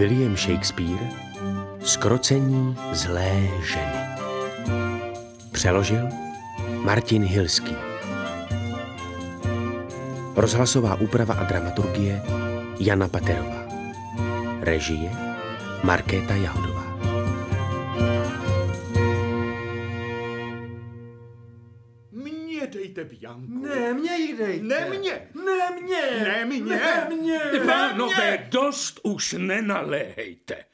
William Shakespeare Skrocení zlé ženy. Přeložil Martin Hilský. Rozhlasová úprava a dramaturgie Jana Paterová. Režie Markéta Jahodová už nenaléhejte.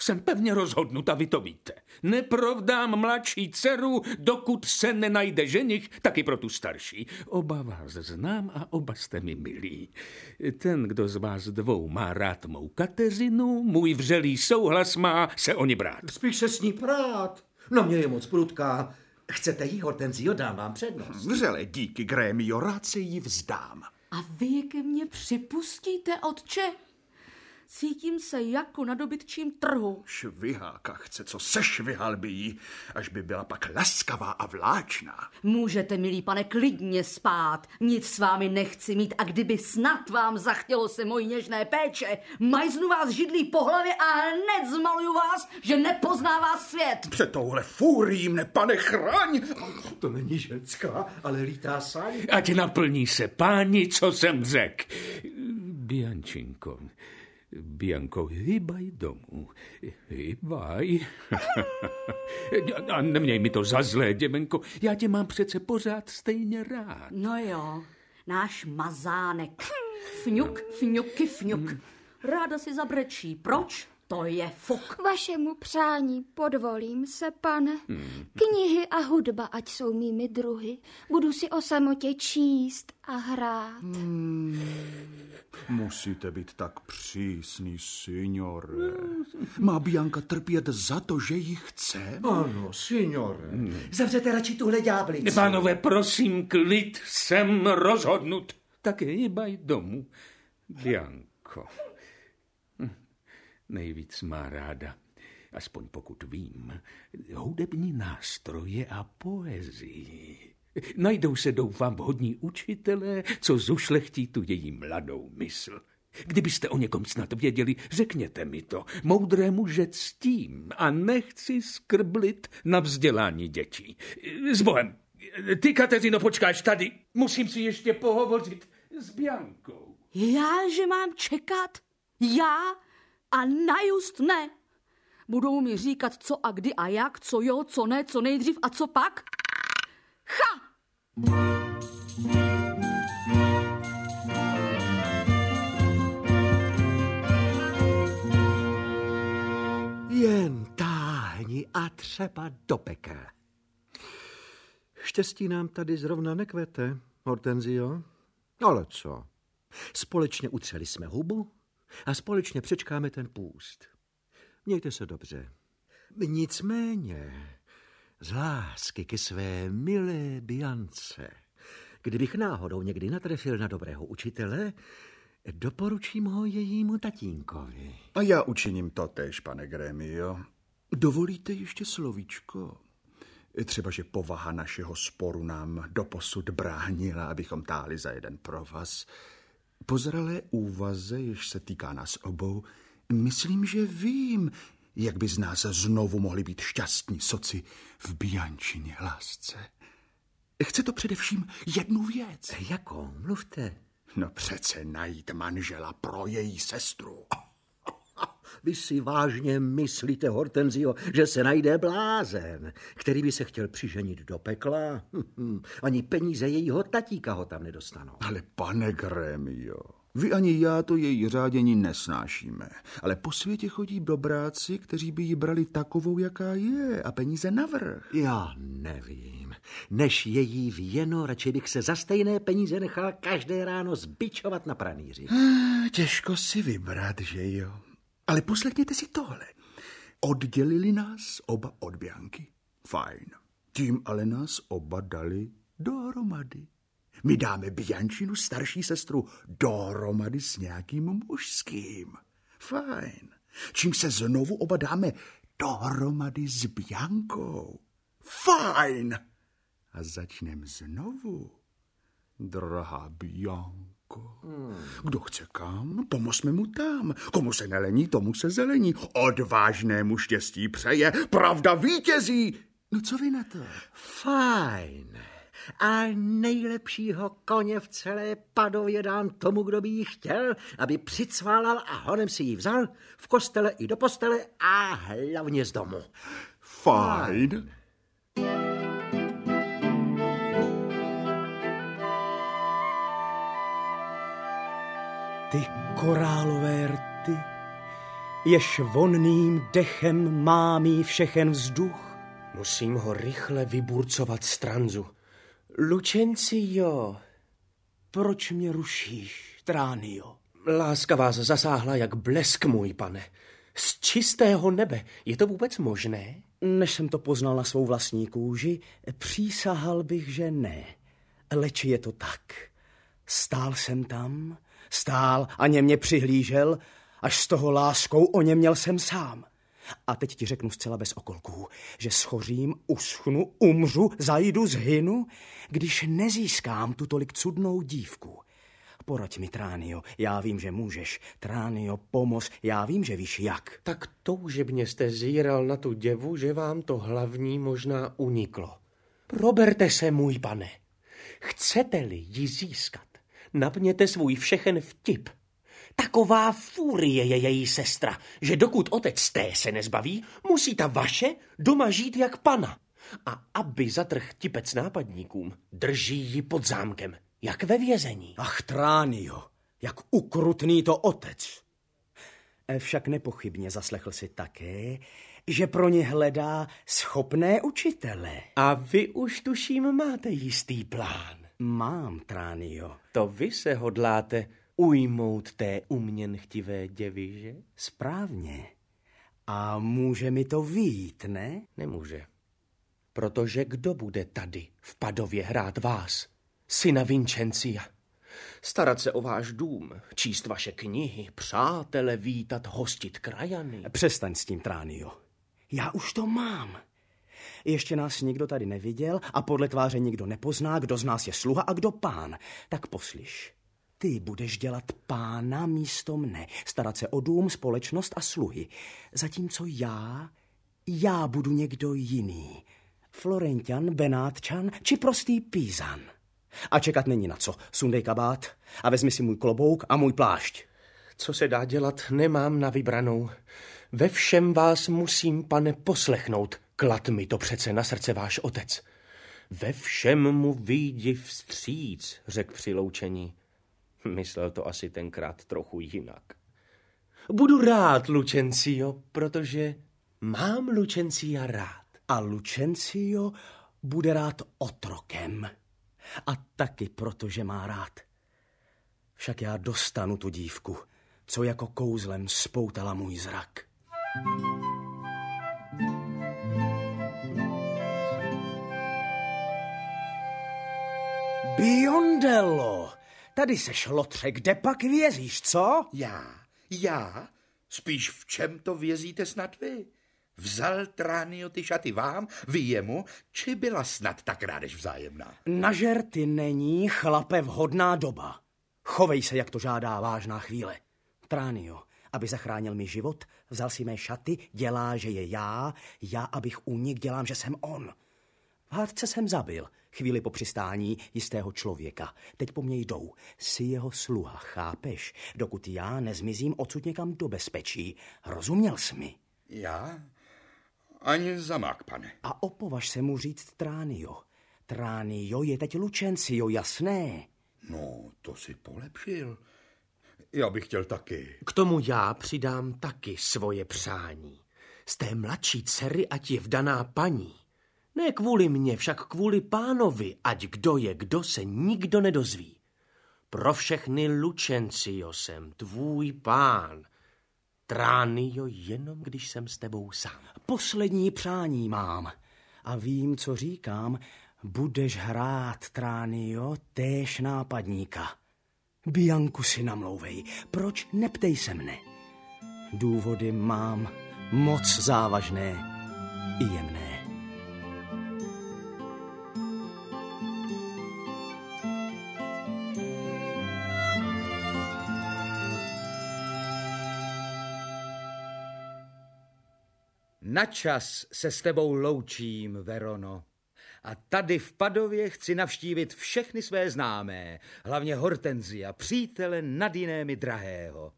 Jsem pevně rozhodnut a vy to víte. Neprovdám mladší dceru, dokud se nenajde ženich, taky pro tu starší. Oba vás znám a oba jste mi milí. Ten, kdo z vás dvou má rád mou Kateřinu, můj vřelý souhlas má se o ní brát. Spíš se s ní prát. No mě je moc prudká. Chcete jí, Hortenzio, dám vám přednost. Vřele díky, Grémio, rád se jí vzdám. A vy ke mně připustíte, otče? Cítím se jako na dobytčím trhu. Šviháka chce, co sešvihal by jí, až by byla pak laskavá a vláčná. Můžete, milý pane, klidně spát. Nic s vámi nechci mít a kdyby snad vám zachtělo se mojí něžné péče, majznu vás židlí po hlavě a hned zmaluju vás, že nepozná vás svět. Před touhle fúrií mne, pane, chraň! To není ženská, ale lítá saň. Ať naplní se páni, co jsem řek. Biančinko, Bianko, hýbaj domů. Hýbaj. A neměj mi to za zlé, děvenko. Já tě mám přece pořád stejně rád. No jo, náš mazánek. Fňuk, fňuky, fňuk. Ráda si zabrečí. Proč? To je fuk. Vašemu přání podvolím se, pane. Knihy a hudba, ať jsou mými druhy. Budu si o samotě číst a hrát. Musíte být tak přísný, signore. Má Bianka trpět za to, že jí chce? Ano, signore. Zavřete radši tuhle ďáblici. Pánové, prosím, klid, jsem rozhodnut. Tak hýbaj domů, Bianko. Nejvíc má ráda, aspoň pokud vím, hudební nástroje a poezii. Najdou se, doufám, vhodní učitelé, co zušlechtí tu její mladou mysl. Kdybyste o někom snad věděli, řekněte mi to. Moudré muže ctím a nechci skrblit na vzdělání dětí. S Bohem, ty, Kateřino, počkáš tady. Musím si ještě pohovořit s Biankou. Já, že mám čekat? Já? A najust ne. Budou mi říkat, co a kdy a jak, co jo, co ne, co nejdřív a co pak? Ha! Jen táhni a třeba do pekel. Štěstí nám tady zrovna nekvete, Hortenzio. Ale co? Společně utřeli jsme hubu a společně přečkáme ten půst. Mějte se dobře. Nicméně, z lásky ke své milé Biance, kdybych náhodou někdy natrefil na dobrého učitele, doporučím ho jejímu tatínkovi. A já učiním to tež, pane Grémio. Dovolíte ještě slovíčko? Třeba, že povaha našeho sporu nám doposud bránila, abychom táhli za jeden provaz. Po zralé úvaze, jež se týká nás obou, myslím, že vím, jak by z nás znovu mohli být šťastní soci v Biančině lásce. Chce to především jednu věc. Jakou? Mluvte. No přece najít manžela pro její sestru. Vy si vážně myslíte, Hortenzio, že se najde blázen, který by se chtěl přiženit do pekla? Ani peníze jejího tatíka ho tam nedostanou. Ale pane Grémio, vy ani já to její řádění nesnášíme, ale po světě chodí dobráci, kteří by ji brali takovou, jaká je a peníze navrh. Já nevím. Než její věno, radši bych se za stejné peníze nechal každé ráno zbičovat na pranýři. Těžko si vybrat, že jo? Ale poslechněte si tohle. Oddělili nás oba od Bianky. Fajn. Tím ale nás oba dali dohromady. My dáme Biančinu starší sestru dohromady s nějakým mužským. Fajn. Čím se znovu oba dáme dohromady s Biankou. Fajn. A začneme znovu. Drahá Bianko, kdo chce kam, pomozme mu tam. Komu se nelení, tomu se zelení. Odvážnému štěstí přeje, pravda vítězí. No co vy na to? Fajn. A nejlepšího koně v celé Padově dám tomu, kdo by ji chtěl, aby přicválal a honem si ji vzal v kostele i do postele a hlavně z domu. Fajn. Ty korálové rty, jež vonným dechem mámí všechen vzduch. Musím ho rychle vyburcovat z tranzu. Lucencio, Proč mě rušíš, Tránio? láska vás zasáhla jak blesk, můj pane. Z čistého nebe. Je to vůbec možné? Než jsem to poznal na svou vlastní kůži, přísahal bych, že ne. Leč je to tak. Stál jsem tam, stál a ně mě přihlížel, až z toho láskou o ně měl jsem sám. A teď ti řeknu zcela bez okolků, že schořím, uschnu, umřu, zajdu, zhynu, když nezískám tu tolik cudnou dívku. Poraď mi, Tránio, já vím, že můžeš. Tránio, pomoz, já vím, že víš jak. Tak toužebně jste zíral na tu děvu, že vám to hlavní možná uniklo. Proberte se, můj pane. Chcete-li ji získat, napněte svůj všechen vtip. Taková fúrie je její sestra, že dokud otec té se nezbaví, musí ta vaše doma žít jak pana. A aby zatrh tipec nápadníkům, drží ji pod zámkem, jak ve vězení. Ach, Tránio, jak ukrutný to otec. Však nepochybně zaslechl si také, že pro ně hledá schopné učitele. A vy už tuším máte jistý plán. Mám, Tránio. To vy se hodláte ujmout té uměn chtivé děvy, že? Správně. A může mi to výjít, ne? Nemůže. Protože kdo bude tady v Padově hrát vás, syna Vincencia? Starat se o váš dům, číst vaše knihy, přátele vítat, hostit krajany. Přestaň s tím, Tránio. Já už to mám. Ještě nás nikdo tady neviděl a podle tváře nikdo nepozná, kdo z nás je sluha a kdo pán. Tak poslyš. Ty budeš dělat pána místo mne, starat se o dům, společnost a sluhy. Zatímco já, já budu někdo jiný. Florentian, Benátčan či prostý Pízan. A čekat není na co. Sundej kabát a vezmi si můj klobouk a můj plášť. Co se dá dělat, nemám na vybranou. Ve všem vás musím, pane, poslechnout. Klad mi to přece na srdce váš otec. Ve všem mu vyjdi vstříc, řekl při loučení. Myslel to asi tenkrát trochu jinak. Budu rád, Lucencio, protože mám Lucencia rád. A Lucencio bude rád otrokem. A taky proto, že má rád. Však já dostanu tu dívku, co jako kouzlem spoutala můj zrak. Biondello, tady se šlotře, kde pak vězíš, co? Já? Já? Spíš v čem to vězíte snad vy? Vzal Tránio ty šaty vám, vy jemu, či byla snad tak rádež vzájemná? Na žerty není chlape vhodná doba. Chovej se, jak to žádá vážná chvíle. Tránio, aby zachránil mi život, vzal si mé šaty, dělá, že je já, já, abych unik, dělám, že jsem on. V hádce jsem zabil, chvíli po přistání jistého člověka. Teď po mně jdou. Jsi jeho sluha, chápeš? Dokud já nezmizím odsud někam do bezpečí. Rozuměl jsi mi? Já? Ani zamák, pane. A opovaž se mu říct Tránio. Tránio je teď Lucencio, jasné? No, to si polepšil. Já bych chtěl taky. K tomu já přidám taky svoje přání. Z té mladší dcery, ať je vdaná paní. Ne kvůli mně, však kvůli pánovi, ať kdo je, kdo se nikdo nedozví. Pro všechny Lucencio jsem tvůj pán. Tránio jenom, když jsem s tebou sám. Poslední přání mám. A vím, co říkám. Budeš hrát, Tránio, též nápadníka. Bianku si namlouvej. Proč neptej se mne? Důvody mám moc závažné i jemné. Na čas se s tebou loučím, Verono. A tady v Padově chci navštívit všechny své známé, hlavně Hortenzia, přítele nad jinémi drahého.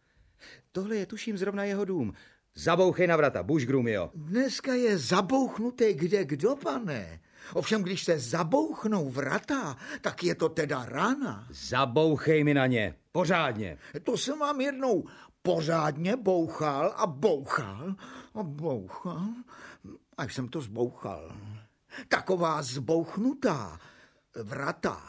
Tohle je tuším zrovna jeho dům. Zabouchej na vrata, buš Grumio. Dneska je zabouchnuté kde kdo, pane. Ovšem, když se zabouchnou vrata, tak je to teda rána. Zabouchej mi na ně, pořádně. To jsem vám jednou pořádně bouchal a bouchal a bouchal, až jsem to zbouchal. Taková zbouchnutá vrata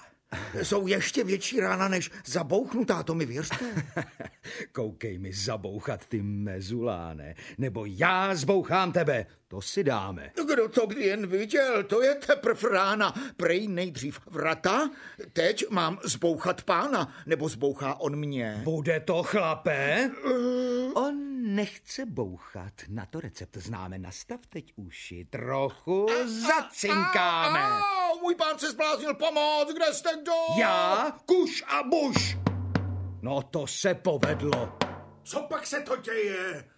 jsou ještě větší rána než zabouchnutá, to mi věřte. Koukej mi zabouchat, ty mezuláne, nebo já zbouchám tebe, to si dáme. Kdo to kdy jen viděl, to je teprv rána. Prej nejdřív vrata, teď mám zbouchat pána, nebo zbouchá on mě. Bude to chlape? Uh... On nechce bouchat, na to recept známe, nastav teď uši, trochu zacinkáme. A, a, a, můj pán se zbláznil pomoc, kde jste kdo? Já, kuš a buš. No to se povedlo. Co pak se to děje?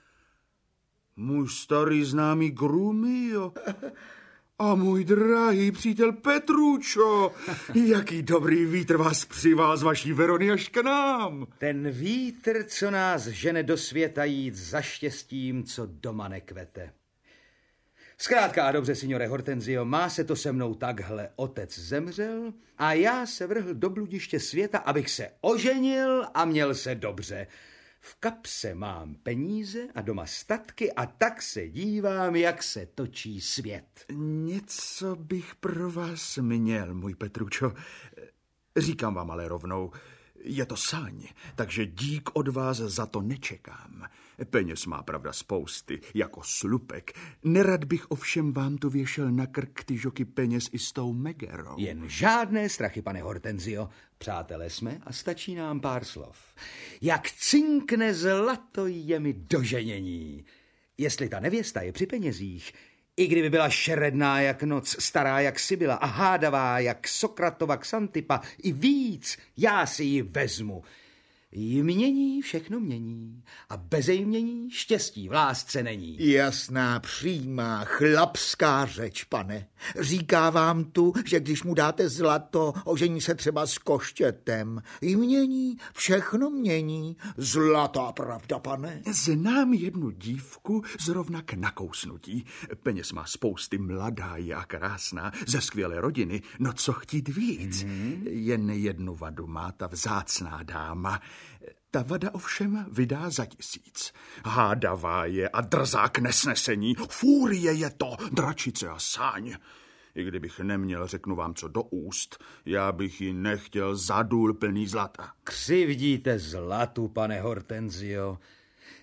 Můj starý známý Grumio. A můj drahý přítel Petručo, jaký dobrý vítr vás přivál z vaší Verony až k nám. Ten vítr, co nás žene do světa jít za štěstím, co doma nekvete. Zkrátka a dobře, signore Hortenzio, má se to se mnou takhle. Otec zemřel a já se vrhl do bludiště světa, abych se oženil a měl se dobře. V kapse mám peníze a doma statky a tak se dívám, jak se točí svět. Něco bych pro vás měl, můj Petručo. Říkám vám ale rovnou, je to sáň, takže dík od vás za to nečekám. Peněz má pravda spousty, jako slupek. Nerad bych ovšem vám tu věšel na krk ty žoky peněz i s tou Megerou. Jen žádné strachy, pane Hortenzio. Přátelé jsme a stačí nám pár slov. Jak cinkne zlato je mi doženění. Jestli ta nevěsta je při penězích, i kdyby byla šeredná jak noc, stará jak Sibila a hádavá jak Sokratova Xantipa, i víc, já si ji vezmu. Jí mění, všechno mění a bez jej mění štěstí v lásce není. Jasná, přímá, chlapská řeč, pane. Říká vám tu, že když mu dáte zlato, ožení se třeba s koštětem. Jí mění, všechno mění. Zlatá pravda, pane. Znám jednu dívku zrovna k nakousnutí. Peněz má spousty, mladá je a krásná, ze skvělé rodiny. No co chtít víc? Mm-hmm. Jen jednu vadu má ta vzácná dáma. Ta vada ovšem vydá za tisíc. Hádavá je a drzá k nesnesení. Fúrie je to, dračice a sáň. I kdybych neměl, řeknu vám co do úst, já bych ji nechtěl zadůl plný zlata. Křivdíte zlatu, pane Hortenzio.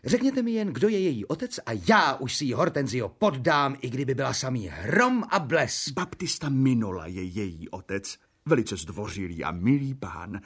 Řekněte mi jen, kdo je její otec a já už si ji Hortenzio poddám, i kdyby byla samý hrom a bles. Baptista Minola je její otec, velice zdvořilý a milý pán.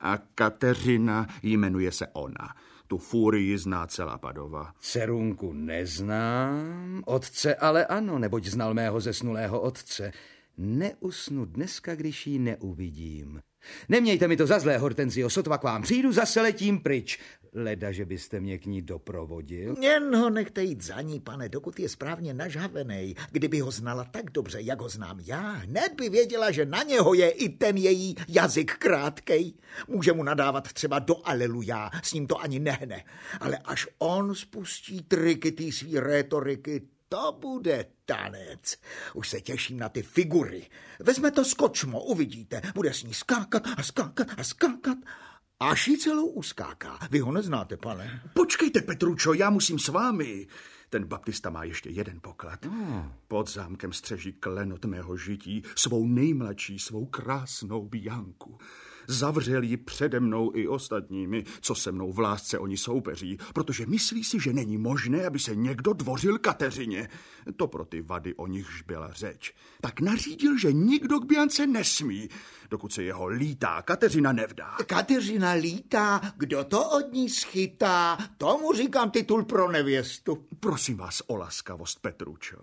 A Kateřina jmenuje se ona. Tu fúrii zná celá Padova. Cerunku neznám, otce ale ano, neboť znal mého zesnulého otce. Neusnu dneska, když ji neuvidím. Nemějte mi to za zlé, Hortenzio, sotva k vám přijdu, zase letím pryč. Leda, že byste mě k ní doprovodil. Jen ho nechte jít za ní, pane, dokud je správně nažhavený. Kdyby ho znala tak dobře, jak ho znám já, hned by věděla, že na něho je i ten její jazyk krátkej. Může mu nadávat třeba do aleluja, s ním to ani nehne. Ale až on spustí triky té svý rétoriky, to bude tanec. Už se těším na ty figury. Vezme to skočmo, uvidíte. Bude s ní skákat a skákat a skákat. Až ji celou uskáká. Vy ho neznáte, pane? Počkejte, Petručo, já musím s vámi. Ten baptista má ještě jeden poklad. Oh. Pod zámkem střeží klenot mého žití, svou nejmladší, svou krásnou Bianku. Zavřel ji přede mnou i ostatními, co se mnou v lásce oni soupeří, protože myslí si, že není možné, aby se někdo dvořil Kateřině. To pro ty vady, o nichž byla řeč. Tak nařídil, že nikdo k Biance nesmí, dokud se jeho lítá Kateřina nevdá. Kateřina lítá, kdo to od ní schytá, tomu říkám titul pro nevěstu. Prosím vás o laskavost, Petručo.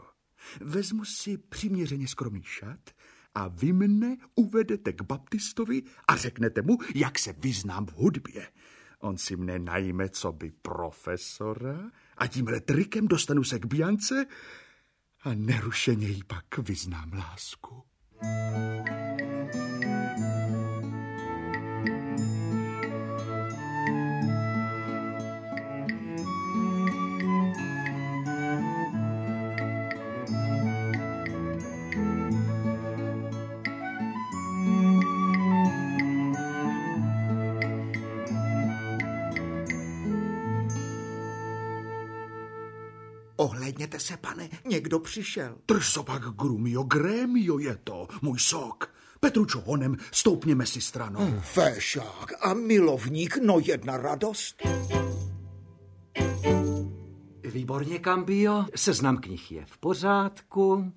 Vezmu si přiměřeně skromný šat, a vy mne uvedete k baptistovi a řeknete mu, jak se vyznám v hudbě. On si mne najme co by profesora a tímhle trikem dostanu se k Biance a nerušeně jí pak vyznám lásku. Ohlédněte se, pane, někdo přišel. Drž sopak grumio, grémio je to, můj sok. Petručo, honem, stoupněme si stranou. Hmm. Féšák a milovník, no jedna radost. Výborně, Kambio. Seznam knih je v pořádku.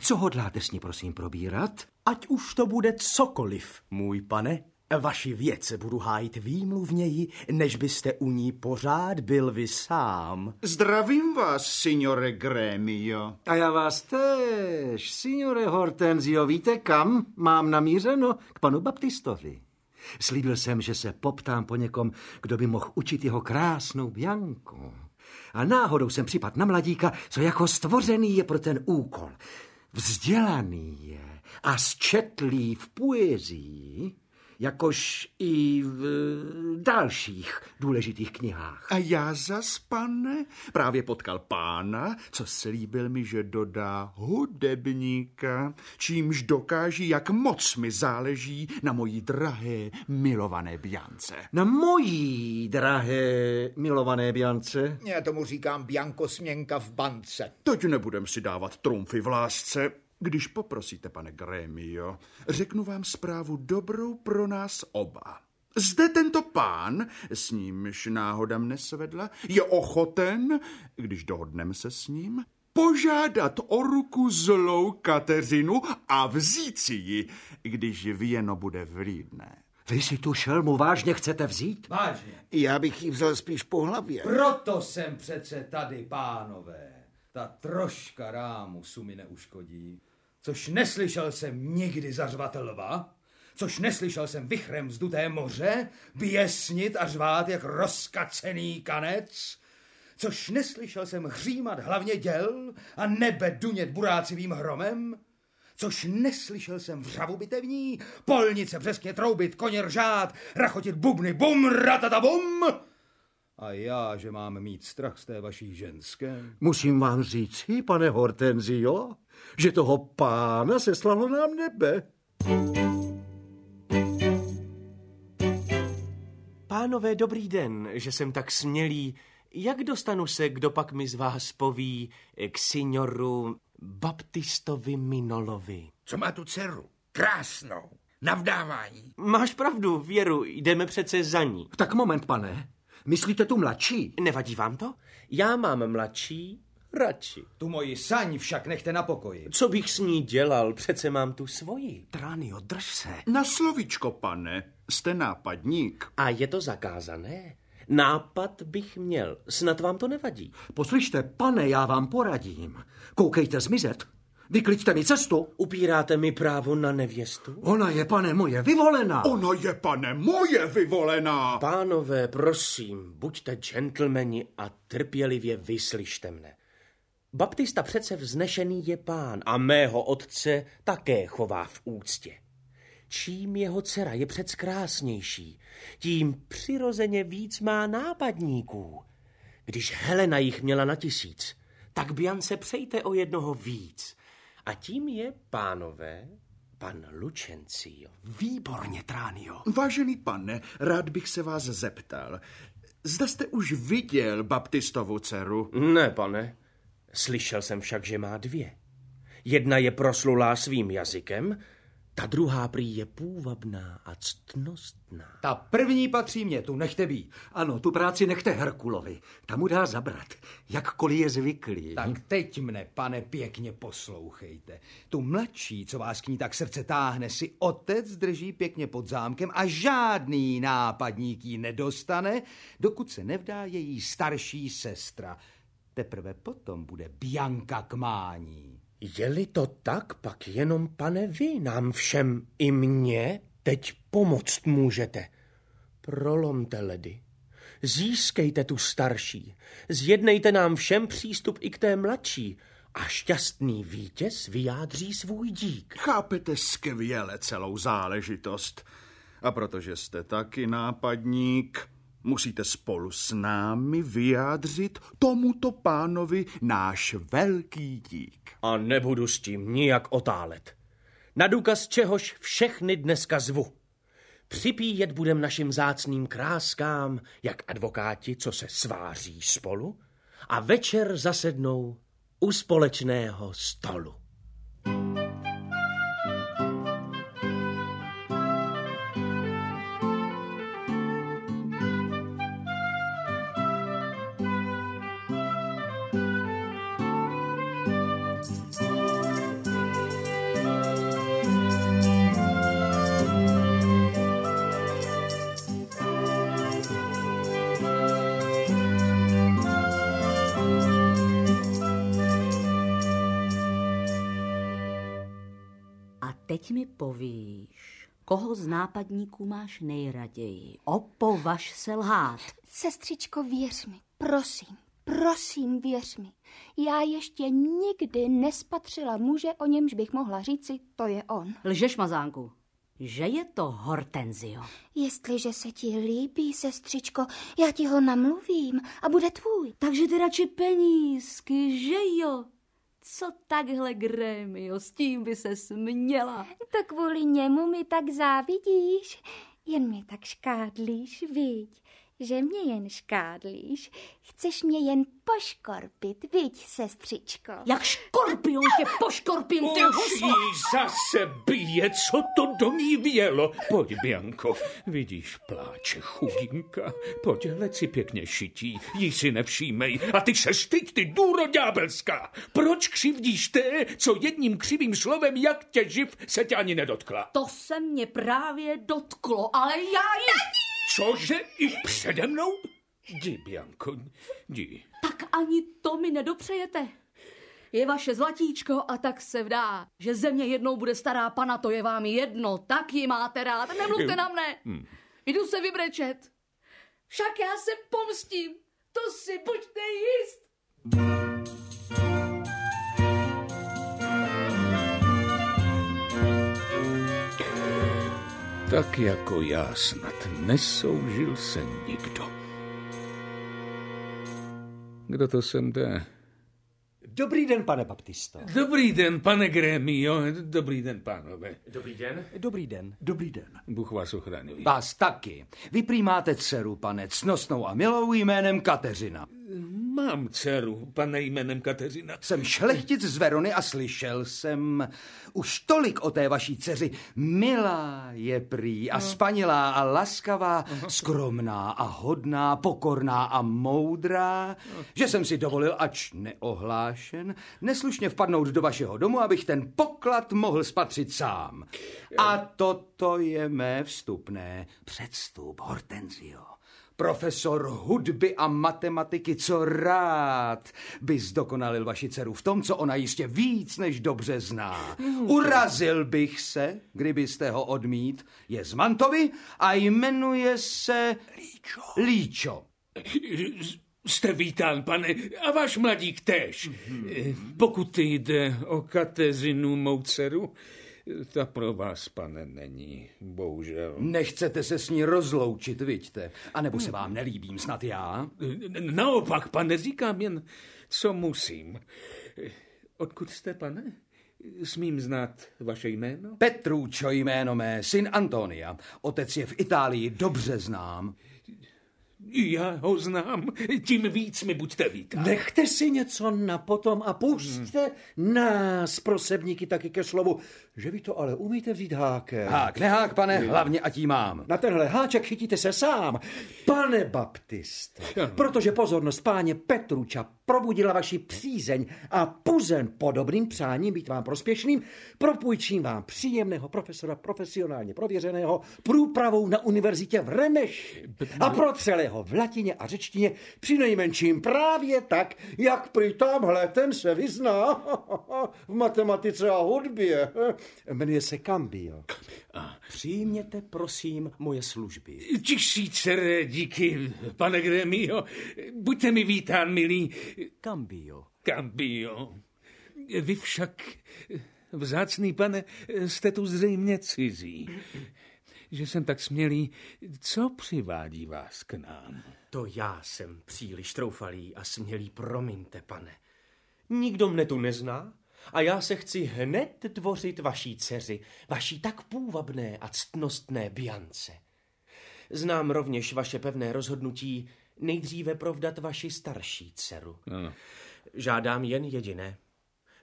Co hodláte s ní, prosím, probírat? Ať už to bude cokoliv, můj pane. Vaši věce budu hájit výmluvněji, než byste u ní pořád byl vy sám. Zdravím vás, signore Gremio. A já vás též, signore Hortenzio. Víte, kam mám namířeno? K panu Baptistovi. Slíbil jsem, že se poptám po někom, kdo by mohl učit jeho krásnou Bianku. A náhodou jsem připad na mladíka, co jako stvořený je pro ten úkol. Vzdělaný je a zčetlý v poezii, jakož i v dalších důležitých knihách. A já zas, pane, právě potkal pána, co slíbil mi, že dodá hudebníka, čímž dokáží, jak moc mi záleží na mojí drahé milované Biance. Na mojí drahé milované Biance? Já tomu říkám Bianko směnka v bance. Teď nebudem si dávat trumfy v lásce. Když poprosíte, pane Grémio, řeknu vám zprávu dobrou pro nás oba. Zde tento pán, s nímž náhoda mne svedla, je ochoten, když dohodneme se s ním, požádat o ruku zlou Kateřinu a vzít si ji, když věno bude vlídné. Vy si tu šelmu vážně chcete vzít? Vážně. Já bych ji vzal spíš po hlavě. Proto jsem přece tady, pánové. Ta troška rámusu mi neuškodí. Což neslyšel jsem nikdy zařvat lva, což neslyšel jsem vychrem vzduté moře, běsnit a řvát jak rozkacený kanec, což neslyšel jsem hřímat hlavně děl a nebe dunět burácivým hromem, což neslyšel jsem vřavu bitevní, polnice přesně troubit, koně ržát, rachotit bubny, bum, ratata bum. A já, že mám mít strach z té vaší ženské? Musím vám říct, pane Hortenzio, že toho pána seslalo nám nebe. Pánové, dobrý den, že jsem tak smělý. Jak dostanu se, kdo pak mi z vás poví, k signoru Baptistovi Minolovi? Co má tu dceru? Krásnou. Na vdávání. Máš pravdu, Věru, jdeme přece za ní. Tak moment, pane. Myslíte tu mladší? Nevadí vám to? Já mám mladší, radši. Tu moji saň však nechte na pokoji. Co bych s ní dělal? Přece mám tu svoji. Tránio, drž se. Na slovíčko, pane, jste nápadník. A je to zakázané? Nápad bych měl. Snad vám to nevadí. Poslyšte, pane, já vám poradím. Koukejte zmizet. Vykliďte mi cestu. Upíráte mi právo na nevěstu? Ona je, pane, moje vyvolená. Ona je, pane, moje vyvolená. Pánové, prosím, buďte gentlemani a trpělivě vyslyšte mne. Baptista přece vznešený je pán a mého otce také chová v úctě. Čím jeho dcera je přec krásnější, tím přirozeně víc má nápadníků. Když Helena jich měla na tisíc, tak Biance přejte o jednoho víc. A tím je, pánové, pan Lucencio. Výborně, Tránio. Vážený pane, rád bych se vás zeptal. Zda jste už viděl Baptistovu dceru? Ne, pane. Slyšel jsem však, že má dvě. Jedna je proslulá svým jazykem, ta druhá prý je půvabná a ctnostná. Ta první patří mě, tu nechte být. Ano, tu práci nechte Herkulovi. Ta mu dá zabrat, jakkoliv je zvyklý. Tak teď mne, pane, pěkně poslouchejte. Tu mladší, co vás k ní tak srdce táhne, si otec drží pěkně pod zámkem a žádný nápadník ji nedostane, dokud se nevdá její starší sestra. Teprve potom bude Bianka k mání. Je-li to tak, pak jenom, pane, vy nám všem i mně teď pomoct můžete. Prolomte ledy. Získejte tu starší. Zjednejte nám všem přístup i k té mladší. a šťastný vítěz vyjádří svůj dík. Chápete skvěle celou záležitost. A protože jste taky nápadník, musíte spolu s námi vyjádřit tomuto pánovi náš velký dík. A nebudu s tím nijak otálet. Na důkaz čehož všechny dneska zvu. Připíjet budem našim zácným kráskám, jak advokáti, co se sváří spolu, a večer zasednou u společného stolu. A koho z nápadníků máš nejraději. Opovaž se lhát. Sestřičko, věř mi, prosím, prosím, věř mi. Já ještě nikdy nespatřila muže, o němž bych mohla říci, to je on. Lžeš, mazánku, že je to Hortenzio. Jestliže se ti líbí, sestřičko, já ti ho namluvím a bude tvůj. Takže ty radši penízky, že jo? Co takhle, Grémio, s tím by se směla. To kvůli němu mi tak závidíš. Jen mě tak škádlíš, viď? Že mě jen škádlíš. Chceš mě jen poškorpit, viď, sestřičko? Jak škorpion tě poškorpím, ty Už jí zase bije, co to do ní vělo. Pojď, Bianko, vidíš, pláče chudinka. Pojď, hled si pěkně šití, jí si nevšímej. A ty se styď, ty důro ďábelská. Proč křivdíš té, co jedním křivým slovem, jak tě živ, se tě ani nedotkla? To se mě právě dotklo, ale já jí... Cože, i přede mnou? Jdi, Bianko, jdi. Tak ani to mi nedopřejete. Je vaše zlatíčko a tak se vdá, že země jednou bude stará pana, to je vám jedno, tak ji máte rád, nemluvte na mne. Jdu se vybrečet. Však já se pomstím, to si buďte jist. Tak jako já snad nesoužil se nikdo. Kdo to sem jde? Dobrý den, pane Baptisto. Dobrý den, pane Grémio. Dobrý den, pánové. Dobrý den. Dobrý den. Dobrý den. Bůh vás ochraňuje. Vás taky. Vy prý máte dceru, pane, cnostnou a milou jménem Kateřina. Mám dceru, pane jménem Kateřina. Jsem šlechtic z Verony a slyšel jsem už tolik o té vaší dceři. Milá je prý a spanilá a laskavá, skromná a hodná, pokorná a moudrá, že jsem si dovolil, ač neohlášen, neslušně vpadnout do vašeho domu, abych ten poklad mohl spatřit sám. A toto je mé vstupné předstup, Hortenzio. Profesor hudby a matematiky, co rád by zdokonalil vaši dceru v tom, co ona jistě víc než dobře zná. Urazil bych se, kdybyste ho odmít. Je z Mantovy a jmenuje se Líčo. Líčo. Jste vítán, pane, a váš mladík též. Pokud jde o Kateřinu, mou dceru, ta pro vás, pane, není, bohužel. Nechcete se s ní rozloučit, vidíte? A nebo se vám nelíbím snad já? Naopak, pane, říkám jen, co musím. Odkud jste, pane? Smím znát vaše jméno? Petručo jméno mé, syn Antonia. Otec je v Itálii, dobře znám. Já ho znám, tím víc mi buďte vítán. Nechte si něco na potom a pusťte nás, prosebníky, taky ke slovu, že vy to ale umíte vzít hákem. Hák, nehák, pane, hlavně ať jí mám. Na tenhle háček chytíte se sám, pane Baptist, protože pozornost páně Petruča probudila vaši přízeň a puzen podobným přáním být vám prospěšným, propůjčím vám příjemného profesora profesionálně prověřeného průpravou na univerzitě v Remeši a protřelého v latině a řečtině přinejmenším právě tak, jak prý tamhle ten se vyzná v matematice a hudbě. Jmenuje se Cambio. Přijměte, prosím, moje služby. Tisíce díky, pane Gremio. Buďte mi vítán, milý. Cambio. Cambio. Vy však, vzácný pane, jste tu zřejmě cizí. Že jsem tak smělý, co přivádí vás k nám? To já jsem příliš troufalý a smělý, promiňte, pane. Nikdo mne tu nezná a já se chci hned tvořit vaší dceři, vaší tak půvabné a ctnostné Biance. Znám rovněž vaše pevné rozhodnutí nejdříve provdat vaši starší dceru. Ano. Žádám jen jediné,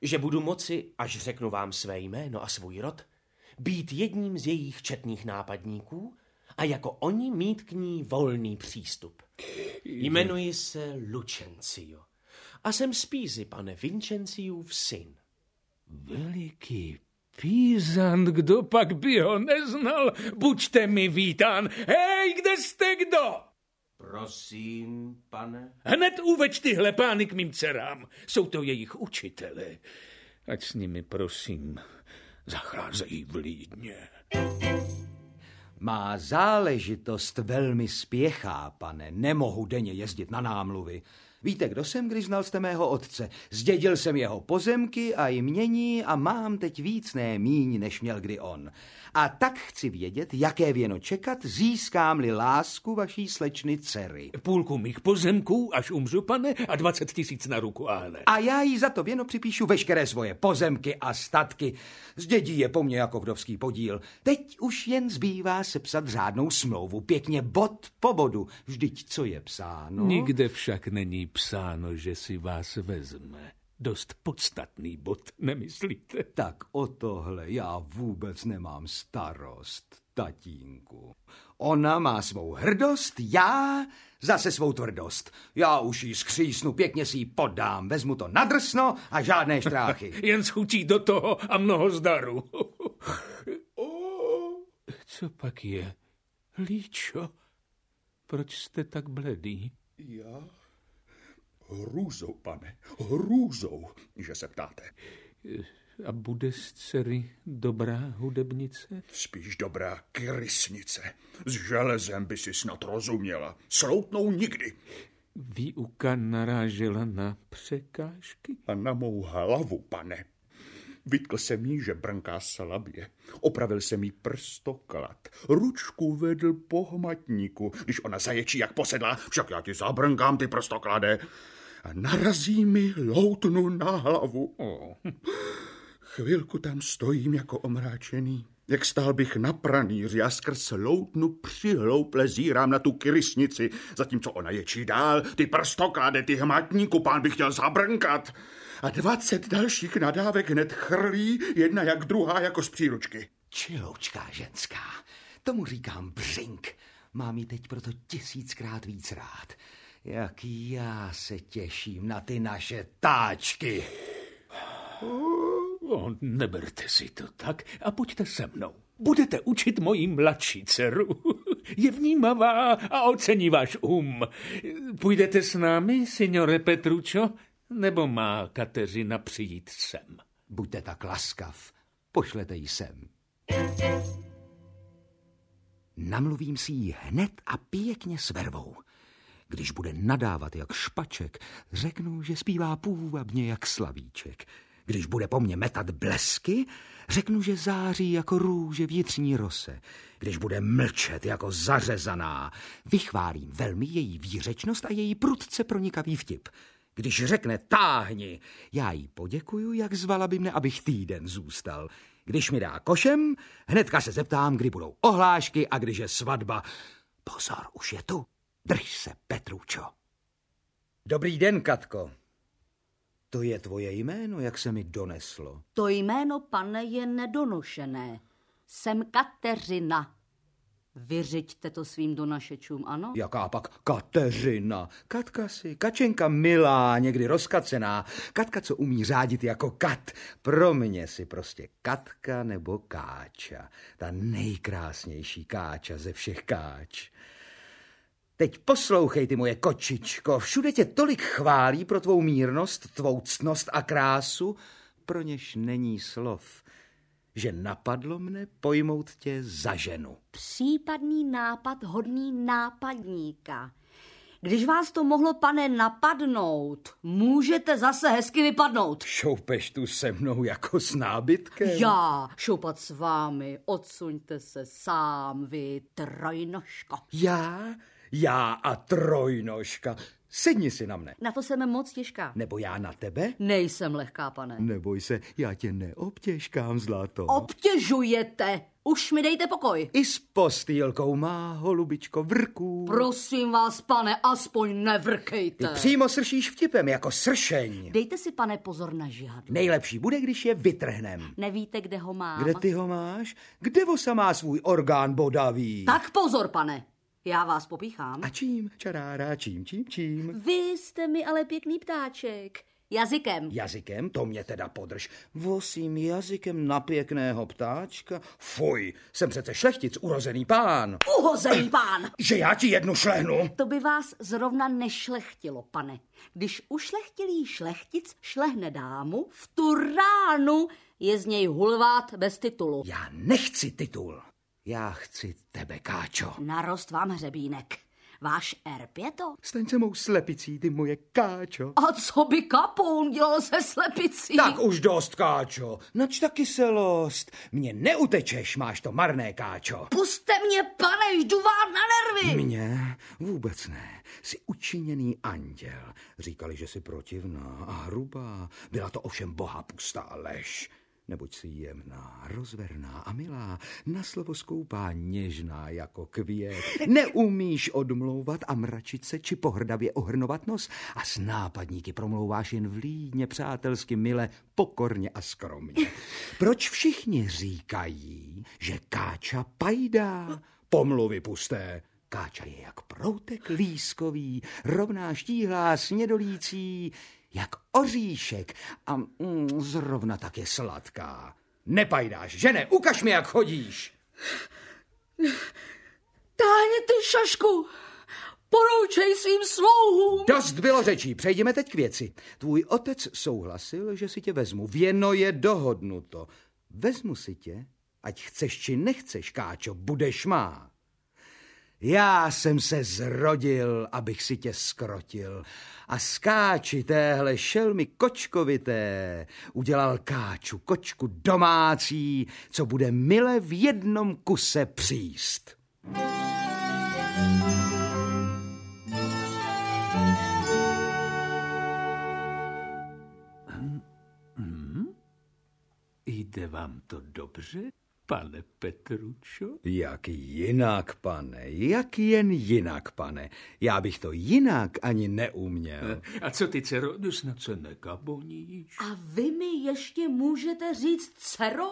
že budu moci, až řeknu vám své jméno a svůj rod, být jedním z jejich četných nápadníků a jako oni mít k ní volný přístup. Jmenuji se Lucencio a jsem z Pízy, pane Vincenciův syn. Veliký pízant, kdo pak by ho neznal? Buďte mi vítán. Hej, kde jste kdo? Prosím, pane. Hned uveď tyhle pány k mým dcerám. Jsou to jejich učitelé. Ať s nimi, prosím, zacházejí vlídně. Má záležitost velmi spěchá, pane. Nemohu denně jezdit na námluvy. Víte, kdo jsem, když znal jste mého otce? Zdědil jsem jeho pozemky a jmění a mám teď víc ne míň, než měl kdy on. A tak chci vědět, jaké věno čekat, získám-li lásku vaší slečny dcery. Půlku mých pozemků, až umřu, pane, a dvacet tisíc na ruku, ale. A já jí za to věno připíšu veškeré svoje pozemky a statky. Zdědí je po mně jako vdovský podíl. Teď už jen zbývá sepsat řádnou smlouvu, pěkně bod po bodu. Vždyť co je psáno? Nikde však není psáno, že si vás vezme. Dost podstatný bod, nemyslíte? Tak o tohle já vůbec nemám starost, tatínku. Ona má svou hrdost, já zase svou tvrdost. Já už jí skřísnu, pěkně si ji podám, vezmu to na drsno a žádné štráchy. Jen schutí do toho a mnoho zdaru. Co pak je? Líčo, proč jste tak bledý? Já? Hrůzou, pane, hrůzou, že se ptáte. A bude z dcery dobrá hudebnice? Spíš dobrá krysnice. S železem by si snad rozuměla. Sloutnou nikdy. Výuka narážela na překážky? A na mou hlavu, pane. Vytkl jsem jí, že brnká slabě. Opravil jsem jí prstoklad. Ručku vedl po hmatníku. Když ona zaječí jak posedlá, však já ti zabrnkám ty prstoklade. A narazí mi loutnu na hlavu. Oh. Chvilku tam stojím jako omráčený. Jak stál bych na pranýři a skrz loutnu přihlouple zírám na tu krysnici, zatímco ona ječí dál, ty prstoklade, ty hmatníku, pán bych chtěl zabrnkat. A dvacet dalších nadávek hned chrlí, jedna jak druhá jako z příručky. Čiloučká ženská, tomu říkám břink. Mám ji teď proto tisíckrát víc rád. Jak já se těším na ty naše táčky. O, neberte si to tak a pojďte se mnou. Budete učit mojí mladší dceru. Je vnímavá a ocení váš um. Půjdete s námi, signore Petručo, nebo má Kateřina přijít sem? Buďte tak laskav, pošlete ji sem. Namluvím si ji hned a pěkně s vervou. Když bude nadávat jak špaček, řeknu, že zpívá půvabně jak slavíček. Když bude po mně metat blesky, řeknu, že září jako růže vnitřní rose. Když bude mlčet jako zařezaná, vychválím velmi její výřečnost a její prudce pronikavý vtip. Když řekne táhni, já jí poděkuju, jak zvala by mne, abych týden zůstal. Když mi dá košem, hnedka se zeptám, kdy budou ohlášky a když je svatba. Pozor, už je tu. Drž se, Petručo. Dobrý den, Katko. To je tvoje jméno, jak se mi doneslo. To jméno, pane, je nedonošené. Jsem Kateřina. Vyřiďte to svým donašečům, ano? Jaká pak Kateřina? Katka si, Kačenka milá, někdy rozkacená. Katka, co umí řádit jako kat. Pro mě si prostě Katka nebo Káča. Ta nejkrásnější Káča ze všech Káč. Teď poslouchej, ty moje kočičko, všude tě tolik chválí pro tvou mírnost, tvou ctnost a krásu, pro něž není slov, že napadlo mne pojmout tě za ženu. Případný nápad hodný nápadníka. Když vás to mohlo, pane, napadnout, můžete zase hezky vypadnout. Šoupeš tu se mnou jako s nábytkem? Já šoupat s vámi, odsuňte se sám, vy trojnožko. Já? Já a trojnožka. Sedni si na mne. Na to jsem moc těžká. Nebo já na tebe? Nejsem lehká, pane. Neboj se, já tě neobtěžkám, zlato. Obtěžujete. Už mi dejte pokoj. I s postýlkou má holubičko vrků. Prosím vás, pane, aspoň nevrkejte. Ty přímo sršíš vtipem, jako sršeň. Dejte si, pane, pozor na žihadlo. Nejlepší bude, když je vytrhnem. Nevíte, kde ho mám? Kde ty ho máš? Kde vosa má svůj orgán bodavý? Tak pozor, pane. Já vás popíchám. A čím? Čarára, čím, čím, čím? Vy jste mi ale pěkný ptáček. Jazykem. Jazykem? To mě teda podrž. Vosím jazykem na pěkného ptáčka? Fuj, jsem přece šlechtic, urozený pán. Uhozený pán! Že já ti jednu šlehnu? To by vás zrovna nešlechtilo, pane. Když ušlechtilý šlechtic šlehne dámu, v tu ránu je z něj hulvát bez titulu. Já nechci titul. Já chci tebe, Káčo. Narost vám hřebínek. Váš erb je to? Staň se mou slepicí, ty moje Káčo. A co by kapoun dělal se slepicí? Tak už dost, Káčo. Nač ta kyselost. Mně neutečeš, máš to marné, Káčo. Puste mě, pane, jdu vám na nervy. Mně vůbec ne. Jsi učiněný anděl. Říkali, že jsi protivná a hrubá. Byla to ovšem boha pustá lež neboť si jemná, rozverná a milá, na slovo skoupá něžná jako květ. Neumíš odmlouvat a mračit se či pohrdavě ohrnovat nos a s nápadníky promlouváš jen vlídně, přátelsky, mile, pokorně a skromně. Proč všichni říkají, že Káča pajdá? Pomluvy pusté. Káča je jak proutek lískový, rovná štíhlá, snědolící, jak oříšek a mm, zrovna tak je sladká. Nepajdáš, že ne? Ukaž mi, jak chodíš. Táhni ty šašku, poroučej svým slouhům. Dost bylo řečí, přejdeme teď k věci. Tvůj otec souhlasil, že si tě vezmu. Věno je dohodnuto. Vezmu si tě, ať chceš či nechceš, Káčo, budeš má. Já jsem se zrodil, abych si tě skrotil. A skáči téhle šelmy kočkovité udělal káču kočku domácí, co bude mile v jednom kuse příst. Hmm? Jde vám to dobře? Pane Petručo? Jak jinak, pane, jak jen jinak, pane. Já bych to jinak ani neuměl. A co ty, dcero, snad se nekaboníš? A vy mi ještě můžete říct, dcero?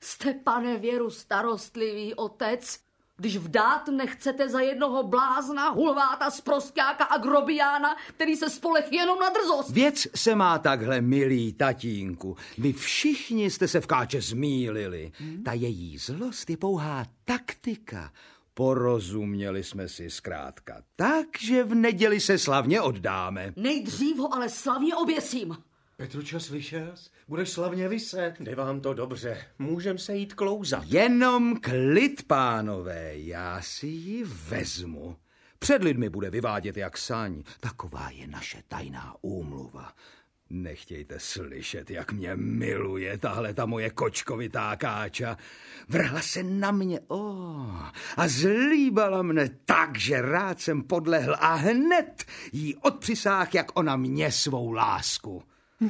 Jste, pane Věru, starostlivý otec, když vdát nechcete za jednoho blázna, hulváta, sprostňáka a grobiána, který se spolech jenom na drzost. Věc se má takhle, milý tatínku. Vy všichni jste se v káče zmílili. Hmm? Ta její zlost je pouhá taktika. Porozuměli jsme si zkrátka tak, že v neděli se slavně oddáme. Nejdřív ho ale slavně oběsím. Petručo, slyšel? Budeš slavně vyset. Jde vám to dobře. Můžem se jít klouzat. Jenom klid, pánové. Já si ji vezmu. Před lidmi bude vyvádět jak saň. Taková je naše tajná úmluva. Nechtějte slyšet, jak mě miluje tahle ta moje kočkovitá káča. Vrhla se na mě, oh, a zlíbala mne tak, že rád jsem podlehl a hned jí odpřisáh, jak ona mě svou lásku.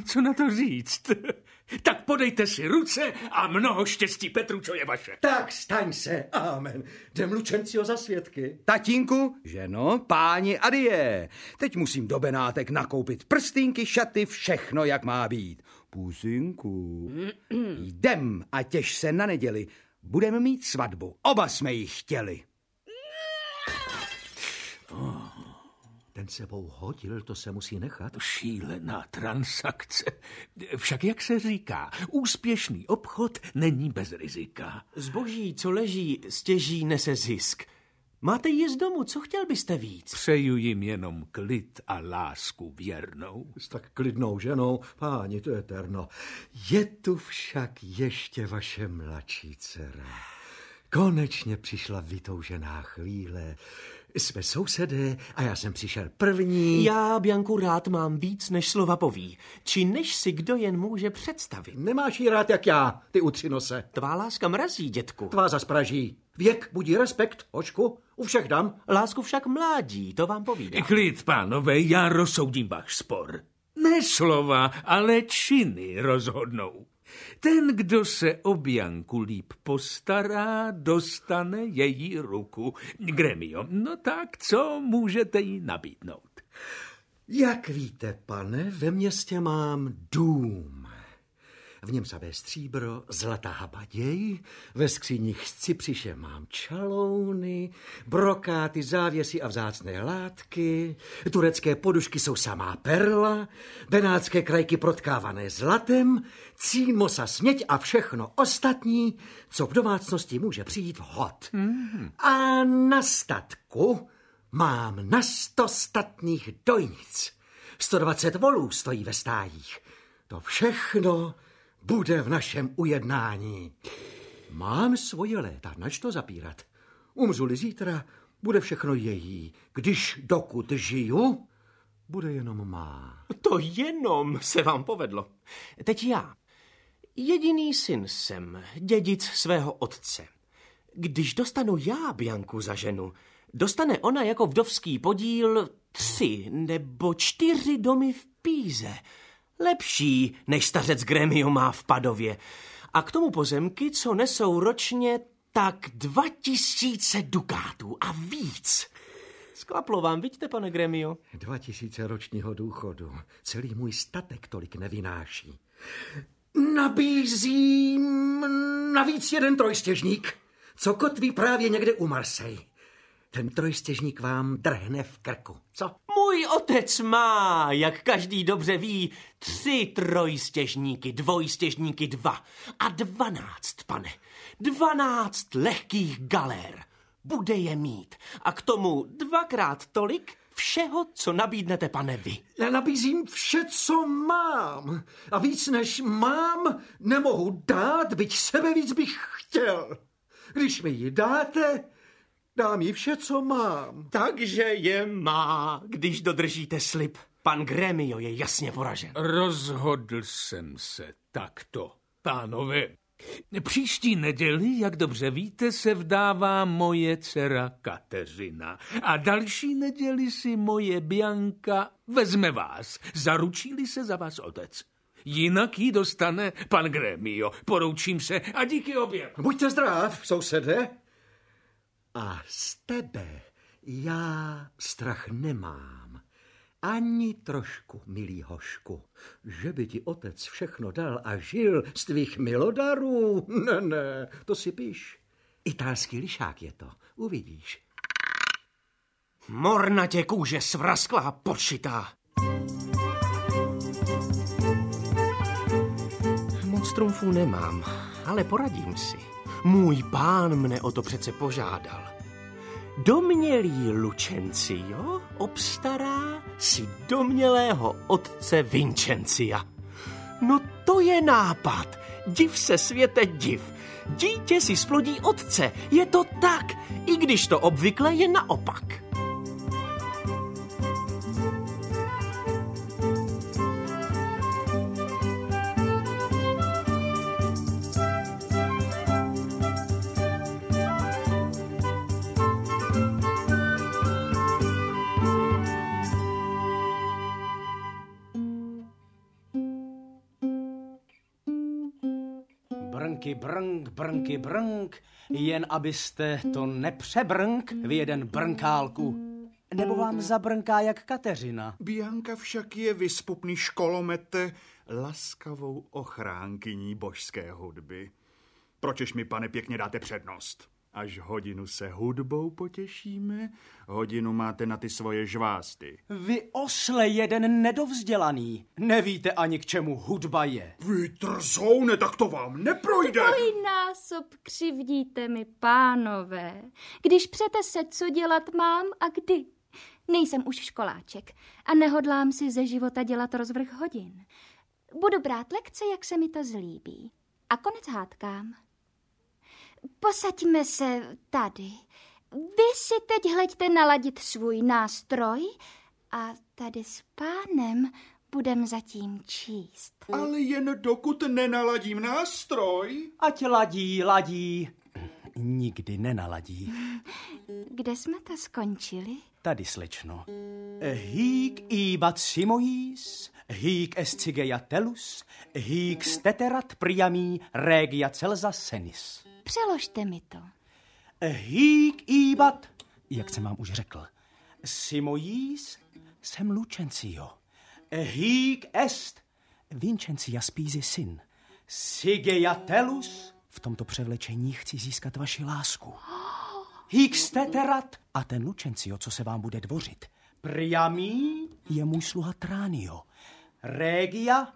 Co na to říct? Tak podejte si ruce a mnoho štěstí, Petručo je vaše. Tak staň se, amen. Jdem Lučencio za svědky. Tatínku, ženo, páni adie. Teď musím do Benátek nakoupit prstínky, šaty, všechno, jak má být. Pusinku, jdem a těž se na neděli. Budeme mít svatbu. Oba jsme ji chtěli. Ten sebou hodil, to se musí nechat. Šílená transakce. Však jak se říká, úspěšný obchod není bez rizika. Zboží, co leží, stěží nese zisk. Máte jíst domů, co chtěl byste víc? Přeju jim jenom klid a lásku věrnou. S tak klidnou ženou, páni, to je terno. Je tu však ještě vaše mladší dcera. Konečně přišla vytoužená chvíle, Jsme sousedé a já jsem přišel první. Já, Bianku, rád mám víc, než slova poví. Či než si kdo jen může představit. Nemáš jí rád jak já, ty utřinose. Tvá láska mrazí, dětku. Tvá zaspraží. Věk budí respekt, očku, u všech dám. Lásku však mládí, to vám povídám. Klid, pánové, já rozsoudím váš spor. Ne slova, ale činy rozhodnou. Ten, kdo se o Bianku líp postará, dostane její ruku. Gremio, no tak co můžete jí nabídnout? Jak víte, pane, ve městě mám dům. V něm samé stříbro, zlatá habaděj, ve skříních z Cypřiše mám čalouny, brokáty, závěsy a vzácné látky, turecké podušky jsou samá perla, benátské krajky protkávané zlatem, címosa směť a všechno ostatní, co v domácnosti může přijít vhod. Mm-hmm. A na statku mám na sto statných dojnic. 120 volů stojí ve stájích. To všechno bude v našem ujednání. Mám svoje léta, nač to zapírat. Umřu-li zítra, bude všechno její. Když dokud žiju, bude jenom má. To jenom se vám povedlo. Teď já. Jediný syn jsem, dědic svého otce. Když dostanu já Bianku za ženu, dostane ona jako vdovský podíl tři nebo čtyři domy v Píze – Lepší, než stařec Gremio má v Padově. A k tomu pozemky, co nesou ročně, tak dva tisíce dukátů a víc. Sklaplo vám, vidíte, pane Gremio? Dva tisíce ročního důchodu. Celý můj statek tolik nevynáší. Nabízím navíc jeden trojstěžník, co kotví právě někde u Marseille. Ten trojstěžník vám drhne v krku, co? Můj otec má, jak každý dobře ví, tři trojstěžníky, dvojstěžníky dva a dvanáct, pane. Dvanáct lehkých galér. Bude je mít. A k tomu dvakrát tolik všeho, co nabídnete, pane, vy. Já nabízím vše, co mám. A víc než mám, nemohu dát, byť sebe víc bych chtěl. Když mi ji dáte, Dám jí vše, co mám. Takže je má, když dodržíte slib. Pan Gremio je jasně poražen. Rozhodl jsem se takto, pánové. Příští neděli, jak dobře víte, se vdává moje dcera Kateřina. A další neděli si moje Bianka vezme vás. Zaručí-li se za vás otec. Jinak ji dostane pan Gremio. Poroučím se a díky oběm. Buďte zdrav, sousede. A z tebe já strach nemám. Ani trošku, milý hošku, že by ti otec všechno dal a žil z tvých milodarů. Ne, ne, to si píš. Italský lišák je to, uvidíš. Mornatě kůže svrasklá počitá. Moc trumfů nemám, ale poradím si. Můj pán mne o to přece požádal. Domělý Lucencio obstará si domělého otce Vincencia. No to je nápad. Div se světe div. Dítě si splodí otce. Je to tak, i když to obvykle je naopak. Brnk, brnky brnk, jen abyste to nepřebrnk v jeden brnkálku. Nebo vám zabrnká jak Kateřina. Bianka však je vyspupný školomete laskavou ochránkyní božské hudby. Pročež mi, pane, pěkně dáte přednost? Až hodinu se hudbou potěšíme, hodinu máte na ty svoje žvásty. Vy osle jeden nedovzdělaný. Nevíte ani k čemu hudba je. Vy trzoune, tak to vám neprojde. Dvojnásob křivdíte mi, pánové. Když přete se, co dělat mám a kdy. Nejsem už školáček a nehodlám si ze života dělat rozvrh hodin. Budu brát lekce, jak se mi to zlíbí. A konec hádkám. Posaďme se tady. Vy si teď hleďte naladit svůj nástroj a tady s pánem budem zatím číst. Ale jen dokud nenaladím nástroj. Ať ladí, ladí. Nikdy nenaladí. Kde jsme to skončili? Tady, slečno. Hík ibat simois, hík escigeia telus, hík steterat priamí regia celza senis. Přeložte mi to. Hík ibat, jak jsem vám už řekl, simois sem lucencio. Hík est Vincencia spízi syn. Sigeia telus, v tomto převlečení chci získat vaši lásku. Hík steterat a ten Lucencio, co se vám bude dvořit. Priamí je můj sluha Tránio. Regia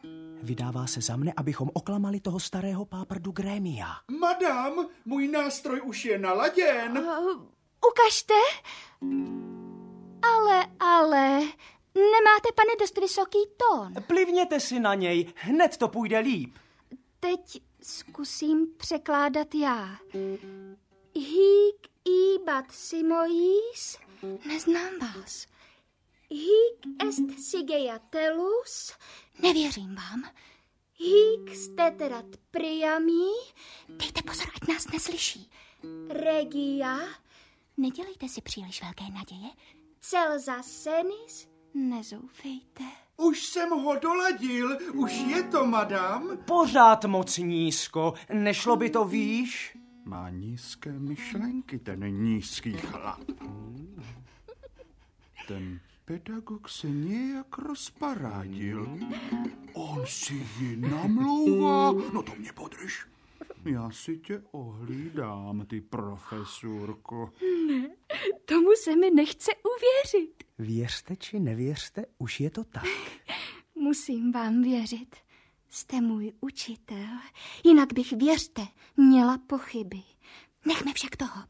vydává se za mne, abychom oklamali toho starého páprdu Grémia. Madam, můj nástroj už je naladěn. Uh, ukažte. Ale, ale, nemáte, pane, dost vysoký tón. Plivněte si na něj, hned to půjde líp. Teď zkusím překládat já. Hík ibat simois, neznám vás. Hic est sigeia telus, nevěřím vám. Hic steterat priami, dejte pozor, ať nás neslyší. Regia, nedělejte si příliš velké naděje. Celza senis, nezoufejte. Už jsem ho doladil, už je to, madam. Pořád moc nízko, nešlo by to výš? Má nízké myšlenky, ten nízký chlap. Ten pedagog se nějak rozparádil. On si ji namlouvá. No to mě podrž. Já si tě ohlídám, ty profesurko. Ne, tomu se mi nechce uvěřit. Věřte či nevěřte, už je to tak. Musím vám věřit. Jste můj učitel, jinak bych, věřte, měla pochyby. Nechme však toho.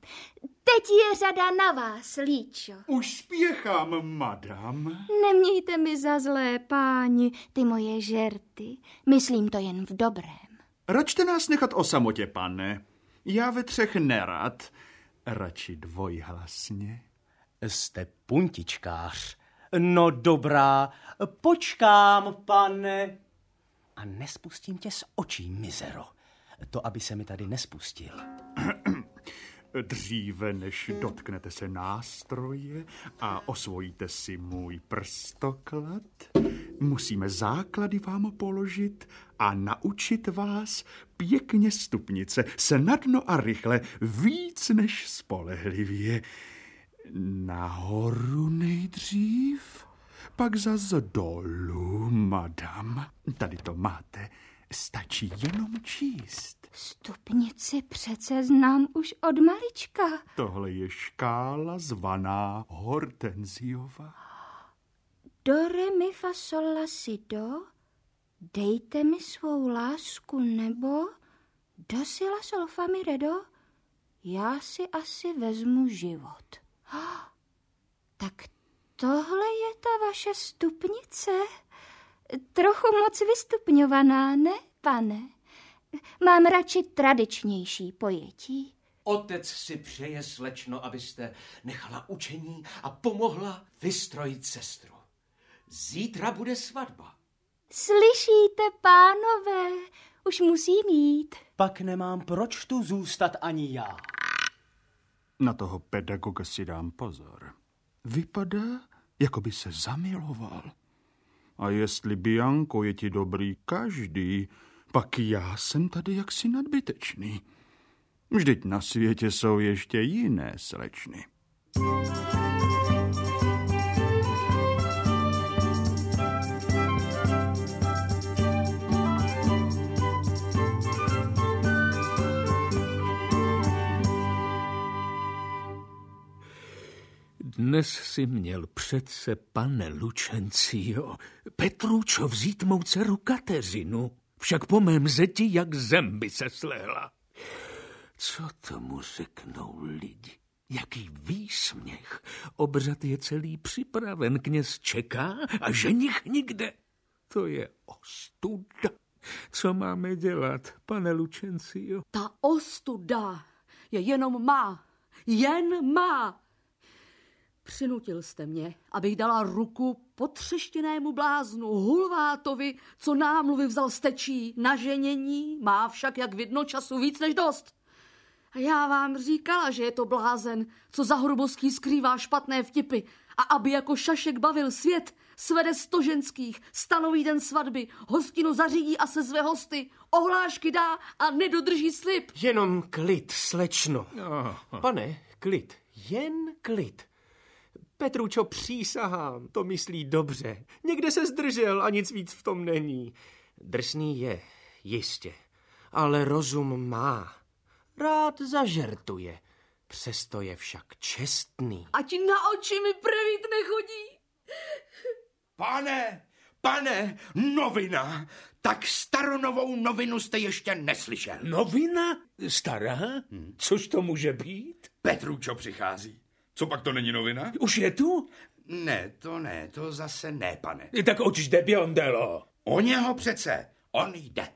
Teď je řada na vás, Líčo. Už spěchám, madam. Nemějte mi za zlé, páni, ty moje žerty. Myslím to jen v dobrém. Račte nás nechat o samotě, pane. Já ve třech nerad. Radši dvojhlasně. Jste puntičkář. No dobrá, počkám, pane. A nespustím tě z očí, mizero. To, aby se mi tady nespustil. Dříve, než dotknete se nástroje a osvojíte si můj prstoklad, musíme základy vám položit a naučit vás pěkně stupnice, snadno a rychle, víc než spolehlivě. Nahoru nejdřív, pak zas dolů, madam. Tady to máte, stačí jenom číst. Stupnici přece znám už od malička. Tohle je škála zvaná Hortenziova. Do, re, mi, fa, sol, la, si, do. Dejte mi svou lásku nebo do, si, la, sol, fa, mi, re, do. Já si asi vezmu život. Tak tohle je ta vaše stupnice? Trochu moc vystupňovaná, ne, pane? Mám radši tradičnější pojetí. Otec si přeje, slečno, abyste nechala učení a pomohla vystrojit sestru. Zítra bude svatba. Slyšíte, pánové, už musím jít. Pak nemám proč tu zůstat ani já. Na toho pedagoga si dám pozor. Vypadá, jako by se zamiloval. A jestli Bianco je ti dobrý každý, pak já jsem tady jaksi nadbytečný. Vždyť na světě jsou ještě jiné slečny. Dnes si měl přece, pane Lučencio, Petručo vzít mou dceru Kateřinu. Však po mém zeti jak zem by se slehla. Co tomu řeknou lidi? Jaký výsměch. Obřad je celý připraven, kněz čeká a ženich nikde. To je ostuda. Co máme dělat, pane Lučencio? Ta ostuda je jenom má. Jen má. Přinutil jste mě, abych dala ruku potřeštěnému bláznu Hulvátovi, co námluvy vzal z tečí na ženění, má však jak vidno času víc než dost. A já vám říkala, že je to blázen, co za hrubostí skrývá špatné vtipy a aby jako šašek bavil svět, svede sto ženských, stanoví den svatby, hostinu zařídí a se zve hosty, ohlášky dá a nedodrží slib. Jenom klid, slečno. Pane, klid, jen klid. Petručo, přísahám, to myslí dobře. Někde se zdržel a nic víc v tom není. Drsný je, jistě, ale rozum má. Rád zažertuje, přesto je však čestný. Ať na oči mi prvít nechodí. Pane, pane, novina. Tak staronovou novinu jste ještě neslyšel. Novina? Stará? Což to může být? Petručo přichází. Co pak to není novina? Už je tu? Ne, to ne, to zase ne, pane. Tak oč jde Biondelo? O něho přece, on jde.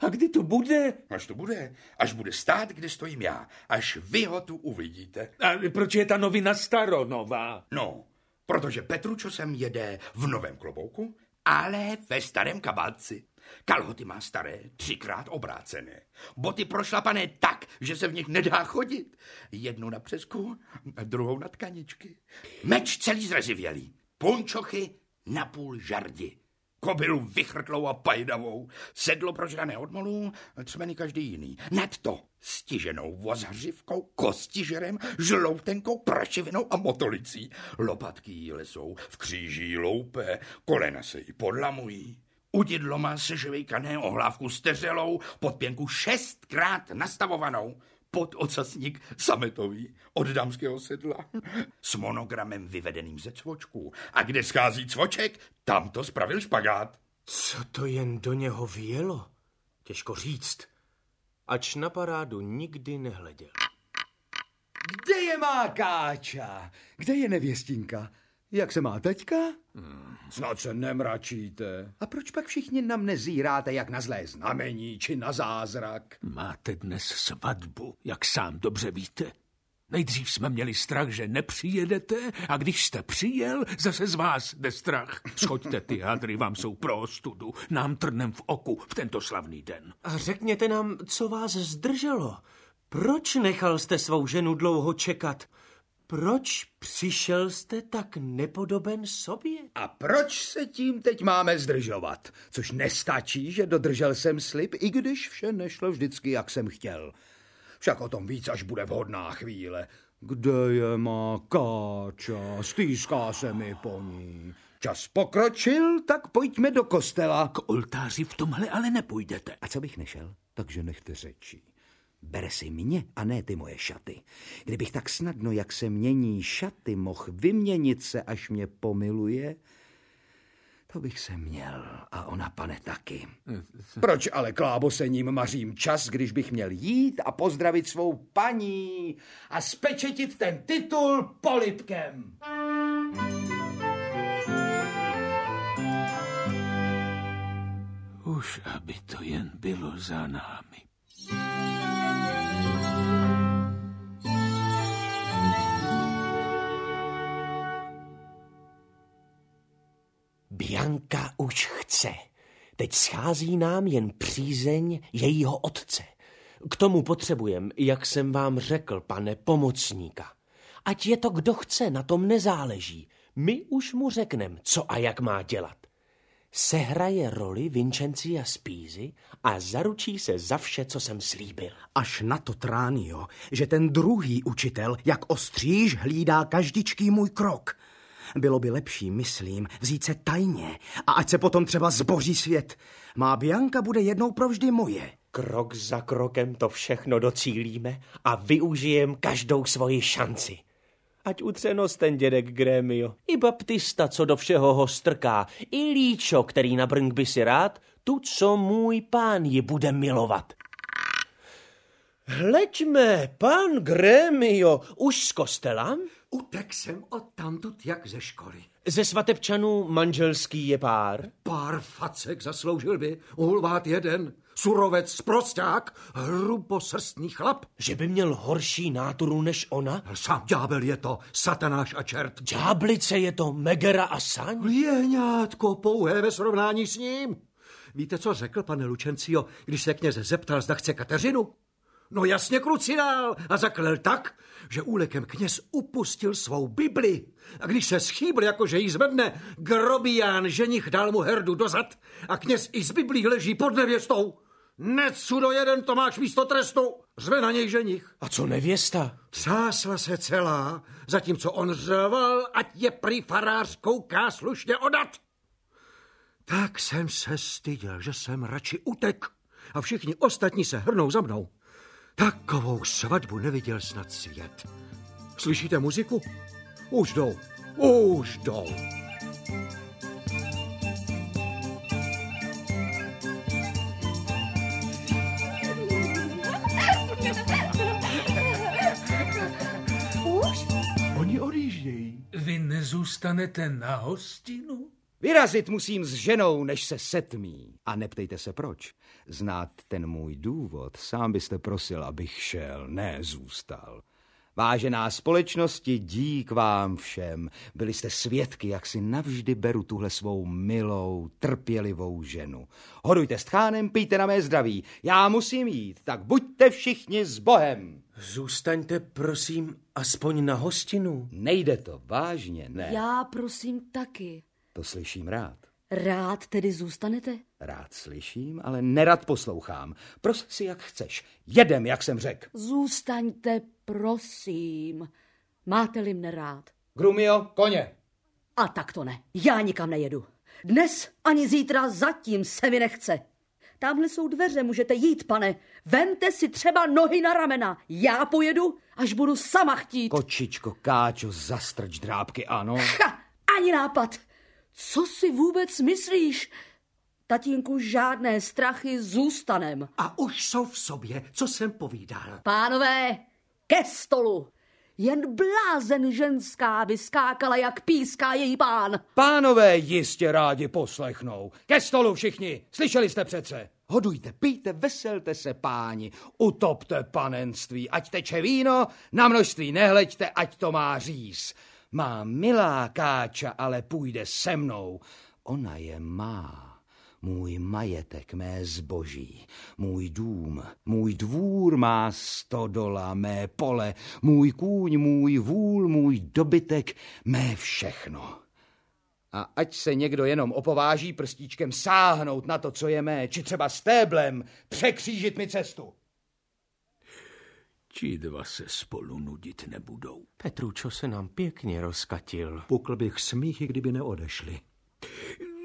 A kdy to bude? Až to bude, až bude stát, kde stojím já, až vy ho tu uvidíte. A proč je ta novina staronová? No, protože Petručo sem jede v novém klobouku, ale ve starém kabátci. Kalhoty má staré, třikrát obrácené. Boty prošlapané tak, že se v nich nedá chodit. Jednu na přesku, druhou na tkaničky. Meč celý zrezivělý. Punčochy na půl žardi. Kobylu vychrtlou a pajdavou. Sedlo prožrané od molů, třmeny každý jiný. Nad to stiženou vozhřivkou, kostižerem, žloutenkou, prašivinou a motolicí. Lopatky jí lesou, v kříži loupe, kolena se jí podlamují. Udidlo má sežvejkané ohlávku steřelou, podpěnku šestkrát nastavovanou, pod ocasník sametový od dámského sedla s monogramem vyvedeným ze cvočků. A kde schází cvoček, tam to spravil špagát. Co to jen do něho vělo? Těžko říct. Ač na parádu nikdy nehleděl. Kde je má káča? Kde je nevěstinka? Jak se má teďka? Hmm, snad se nemračíte. A proč pak všichni na mne zíráte jak na zlé znamení či na zázrak? Máte dnes svatbu, jak sám dobře víte. Nejdřív jsme měli strach, že nepřijedete a když jste přijel, zase z vás jde strach. Schoďte ty hadry, vám jsou pro ostudu, nám trnem v oku v tento slavný den. A řekněte nám, co vás zdrželo. Proč nechal jste svou ženu dlouho čekat? Proč přišel jste tak nepodoben sobě? A proč se tím teď máme zdržovat? Což nestačí, že dodržel jsem slib, i když vše nešlo vždycky, jak jsem chtěl. Však o tom víc, až bude vhodná chvíle. Kde je má káča? Stýská se mi po ní. Čas pokročil, tak pojďme do kostela. K oltáři v tomhle ale nepůjdete. A co bych nešel? Takže nechte řečí. Bere si mě a ne ty moje šaty. Kdybych tak snadno, jak se mění šaty, mohl vyměnit se, až mě pomiluje, to bych se měl a ona, pane, taky. Proč ale klábosením mařím čas, když bych měl jít a pozdravit svou paní a spečetit ten titul polipkem? Už aby to jen bylo za námi. Bianka už chce. Teď schází nám jen přízeň jejího otce. K tomu potřebujem, jak jsem vám řekl, pane, pomocníka. Ať je to kdo chce, na tom nezáleží. My už mu řekneme, co a jak má dělat. Sehraje roli Vincencia Spízy a zaručí se za vše, co jsem slíbil. Až na to tránio, že ten druhý učitel, jak ostříž, hlídá každičký můj krok. Bylo by lepší, myslím, vzít se tajně a ať se potom třeba zboří svět. Má Bianka bude jednou provždy moje. Krok za krokem to všechno docílíme a využijem každou svoji šanci. Ať utře nos ten dědek Grémio, i Baptista, co do všeho ho strká, i Líčo, který na brnk by si rád, tu, co můj pán ji bude milovat. Hleďme, pan Grémio, už z kostela? Utek jsem od tamtud jak ze školy. Ze svatebčanů manželský je pár. Pár facek zasloužil by, uhulvát jeden. Surovec, sprosták, hrubosrstný chlap. Že by měl horší náturu než ona? Sám ďábel je to, satanáš a čert. Ďáblice je to Megera a Saň? Jehňátko, pouhé ve srovnání s ním. Víte, co řekl, pane Lučencio, když se kněze zeptal, zda chce Kateřinu? No jasně krucinál a zaklel tak, že úlekem kněz upustil svou Bibli. A když se schýbl, jakože jí zvedne, grobiján ženich dal mu herdu dozad a kněz i z Biblí leží pod nevěstou. Necudo jeden Tomáš místo trestu, řve na něj ženich. A co nevěsta? Třásla se celá, zatímco on řval, ať je prý farář kouká slušně odat. Tak jsem se styděl, že jsem radši utek a všichni ostatní se hrnou za mnou. Takovou svatbu neviděl snad svět. Slyšíte muziku? Už jdou, už jdou. Už? Oni odjíždějí. Vy nezůstanete na hostinu? Vyrazit musím s ženou, než se setmí. A neptejte se proč. Znát ten můj důvod, sám byste prosil, abych šel, ne zůstal. Vážená společnosti, dík vám všem. Byli jste svědky, jak si navždy beru tuhle svou milou, trpělivou ženu. Hodujte s tchánem, pijte na mé zdraví. Já musím jít, tak buďte všichni s Bohem. Zůstaňte, prosím, aspoň na hostinu. Nejde to, vážně, ne. Já prosím taky. To slyším rád. Rád tedy zůstanete? Rád slyším, ale nerad poslouchám. Pros si, jak chceš. Jedem, jak jsem řekl. Zůstaňte, prosím. Máte-li mne rád. Grumio, koně. A tak to ne. Já nikam nejedu. Dnes ani zítra zatím se mi nechce. Tamhle jsou dveře, můžete jít, pane. Vemte si třeba nohy na ramena. Já pojedu, až budu sama chtít. Kočičko, káčo, zastrč drábky, ano. Ha, ani nápad. Co si vůbec myslíš? Tatínku, žádné strachy, zůstanem. A už jsou v sobě, co jsem povídal. Pánové, ke stolu. Jen blázen ženská by skákala, jak píská její pán. Pánové jistě rádi poslechnou. Ke stolu všichni, slyšeli jste přece. Hodujte, pijte, veselte se, páni, utopte panenství, ať teče víno, na množství nehleďte, ať to má říz. Má milá káča, ale půjde se mnou. Ona je má. Můj majetek, mé zboží, můj dům, můj dvůr má sto dola, mé pole, můj kůň, můj vůl, můj dobytek, mé všechno. A ať se někdo jenom opováží prstíčkem sáhnout na to, co je mé, či třeba stéblem překřížit mi cestu. Ti dva se spolu nudit nebudou. Petručo se nám pěkně rozkatil. Pukl bych smíchy, kdyby neodešli.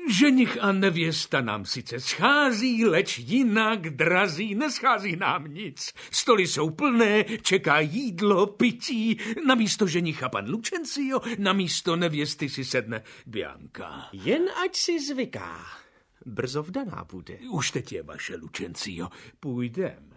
Ženich a nevěsta nám sice schází, leč jinak drazí, neschází nám nic. Stoly jsou plné, čeká jídlo, pití, na místo ženicha pan Lučencio, na místo nevěsty si sedne Bianka. Jen ať si zvyká. Brzo vdaná bude. Už teď je vaše Lučencio, půjdem.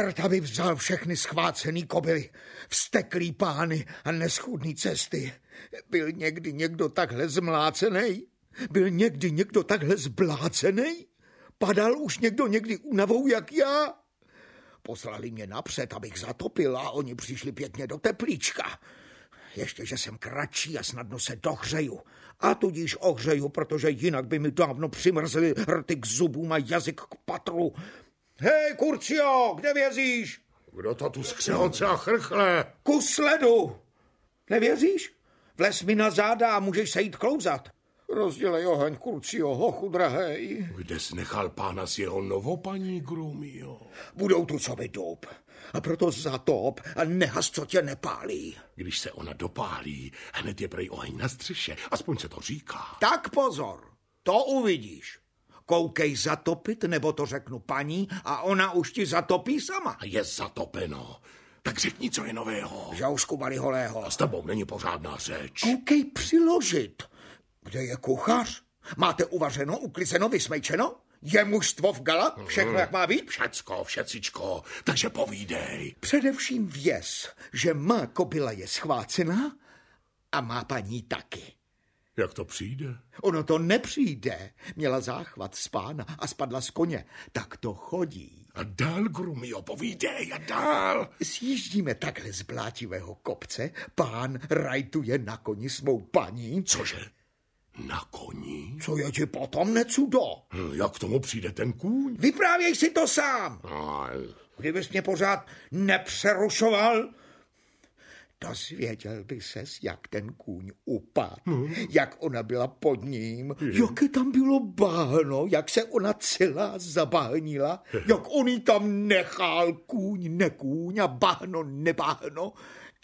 Čert, aby vzal všechny schvácený kobily, vsteklý pány a neschudný cesty. Byl někdy někdo takhle zmlácený? Byl někdy někdo takhle zblácený? Padal už někdo někdy únavou jak já? Poslali mě napřed, abych zatopil a oni přišli pěkně do teplíčka. Ještě, že jsem kratší a snadno se dohřeju. A tudíž ohřeju, protože jinak by mi dávno přimrzli rty k zubům a jazyk k patru. Hej, Kurcio, kde vězíš? Kdo to tu skřehoce a chrchle? Ku sledu. Nevěříš? Vles mi na záda a můžeš se jít klouzat. Rozdělej oheň, Kurcio, hochu drahej. Kde jsi nechal pána s jeho novopaní, Grumio? Budou tu co dob. A proto zatop a nehas, co tě nepálí. Když se ona dopálí, hned je prej oheň na střeše, aspoň se to říká. Tak pozor. To uvidíš. Koukej zatopit, nebo to řeknu paní a ona už ti zatopí sama. Je zatopeno. Tak řekni, co je nového. Žoušku holého. A s tebou není pořádná řeč. Koukej přiložit. Kde je kuchař? Máte uvařeno, uklizeno, vysmejčeno? Je mužstvo v gala? Všechno, jak má být? Všecko, všecičko. Takže povídej. Především věz, že má kobila je schvácená a má paní taky. Jak to přijde? Ono to nepřijde. Měla záchvat z pána a spadla z koně. Tak to chodí. A dál, Grumio, povídej a dál. Sjíždíme takhle z blátivého kopce, pán rajtuje na koni s mou paní. Cože? Na koni? Co je ti potom necudo? Hm, jak k tomu přijde ten kůň? Vyprávěj si to sám. Aj. Kdybys mě pořád nepřerušoval, Dozvěděl by ses, jak ten kůň upadl, hmm. jak ona byla pod ním, hmm. jaké tam bylo báhno, jak se ona celá zabáhnila, jak on jí tam nechal kůň, nekůň a báhno, nebáhno,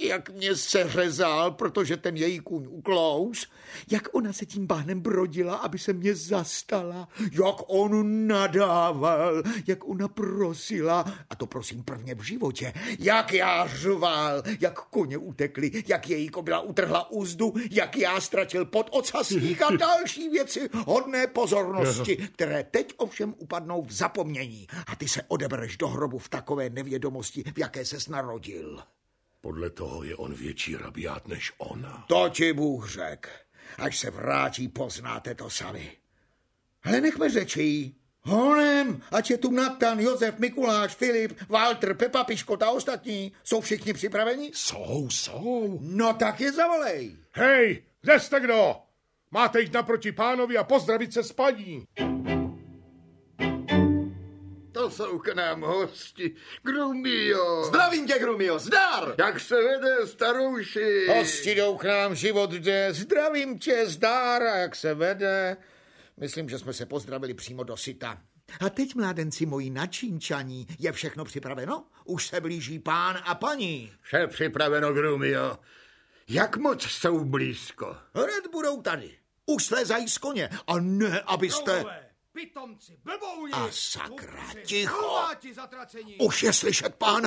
jak mě seřezal, protože ten její kůň uklous, jak ona se tím bahnem brodila, aby se mě zastala, jak on nadával, jak ona prosila, a to prosím prvně v životě, jak já řval, jak koně utekli, jak její kobila utrhla úzdu, jak já ztratil pod ocasích a další věci hodné pozornosti, které teď ovšem upadnou v zapomnění a ty se odebereš do hrobu v takové nevědomosti, v jaké ses narodil. Podle toho je on větší rabiát než ona. To ti Bůh řek. Až se vrátí, poznáte to sami. Ale nechme řečí. Honem, ať je tu Natan, Josef, Mikuláš, Filip, Walter, Pepa Piškot a ostatní. Jsou všichni připraveni? Jsou, jsou. No tak je zavolej. Hej, kde jste kdo? Máte jít naproti pánovi a pozdravit se s paní. To jsou k nám hosti. Grumio. Zdravím tě, Grumio, zdar! Jak se vede, starouši? Hosti jdou k nám, život jde. Zdravím tě, zdar, a jak se vede. Myslím, že jsme se pozdravili přímo do sita. A teď, mládenci moji načínčaní, je všechno připraveno? Už se blíží pán a paní. Vše připraveno, Grumio. Jak moc jsou blízko? Hned budou tady. Už slezají z koně. A ne, abyste... Krouvové pitomci, blbouni, A sakra, ticho. Už je slyšet pán.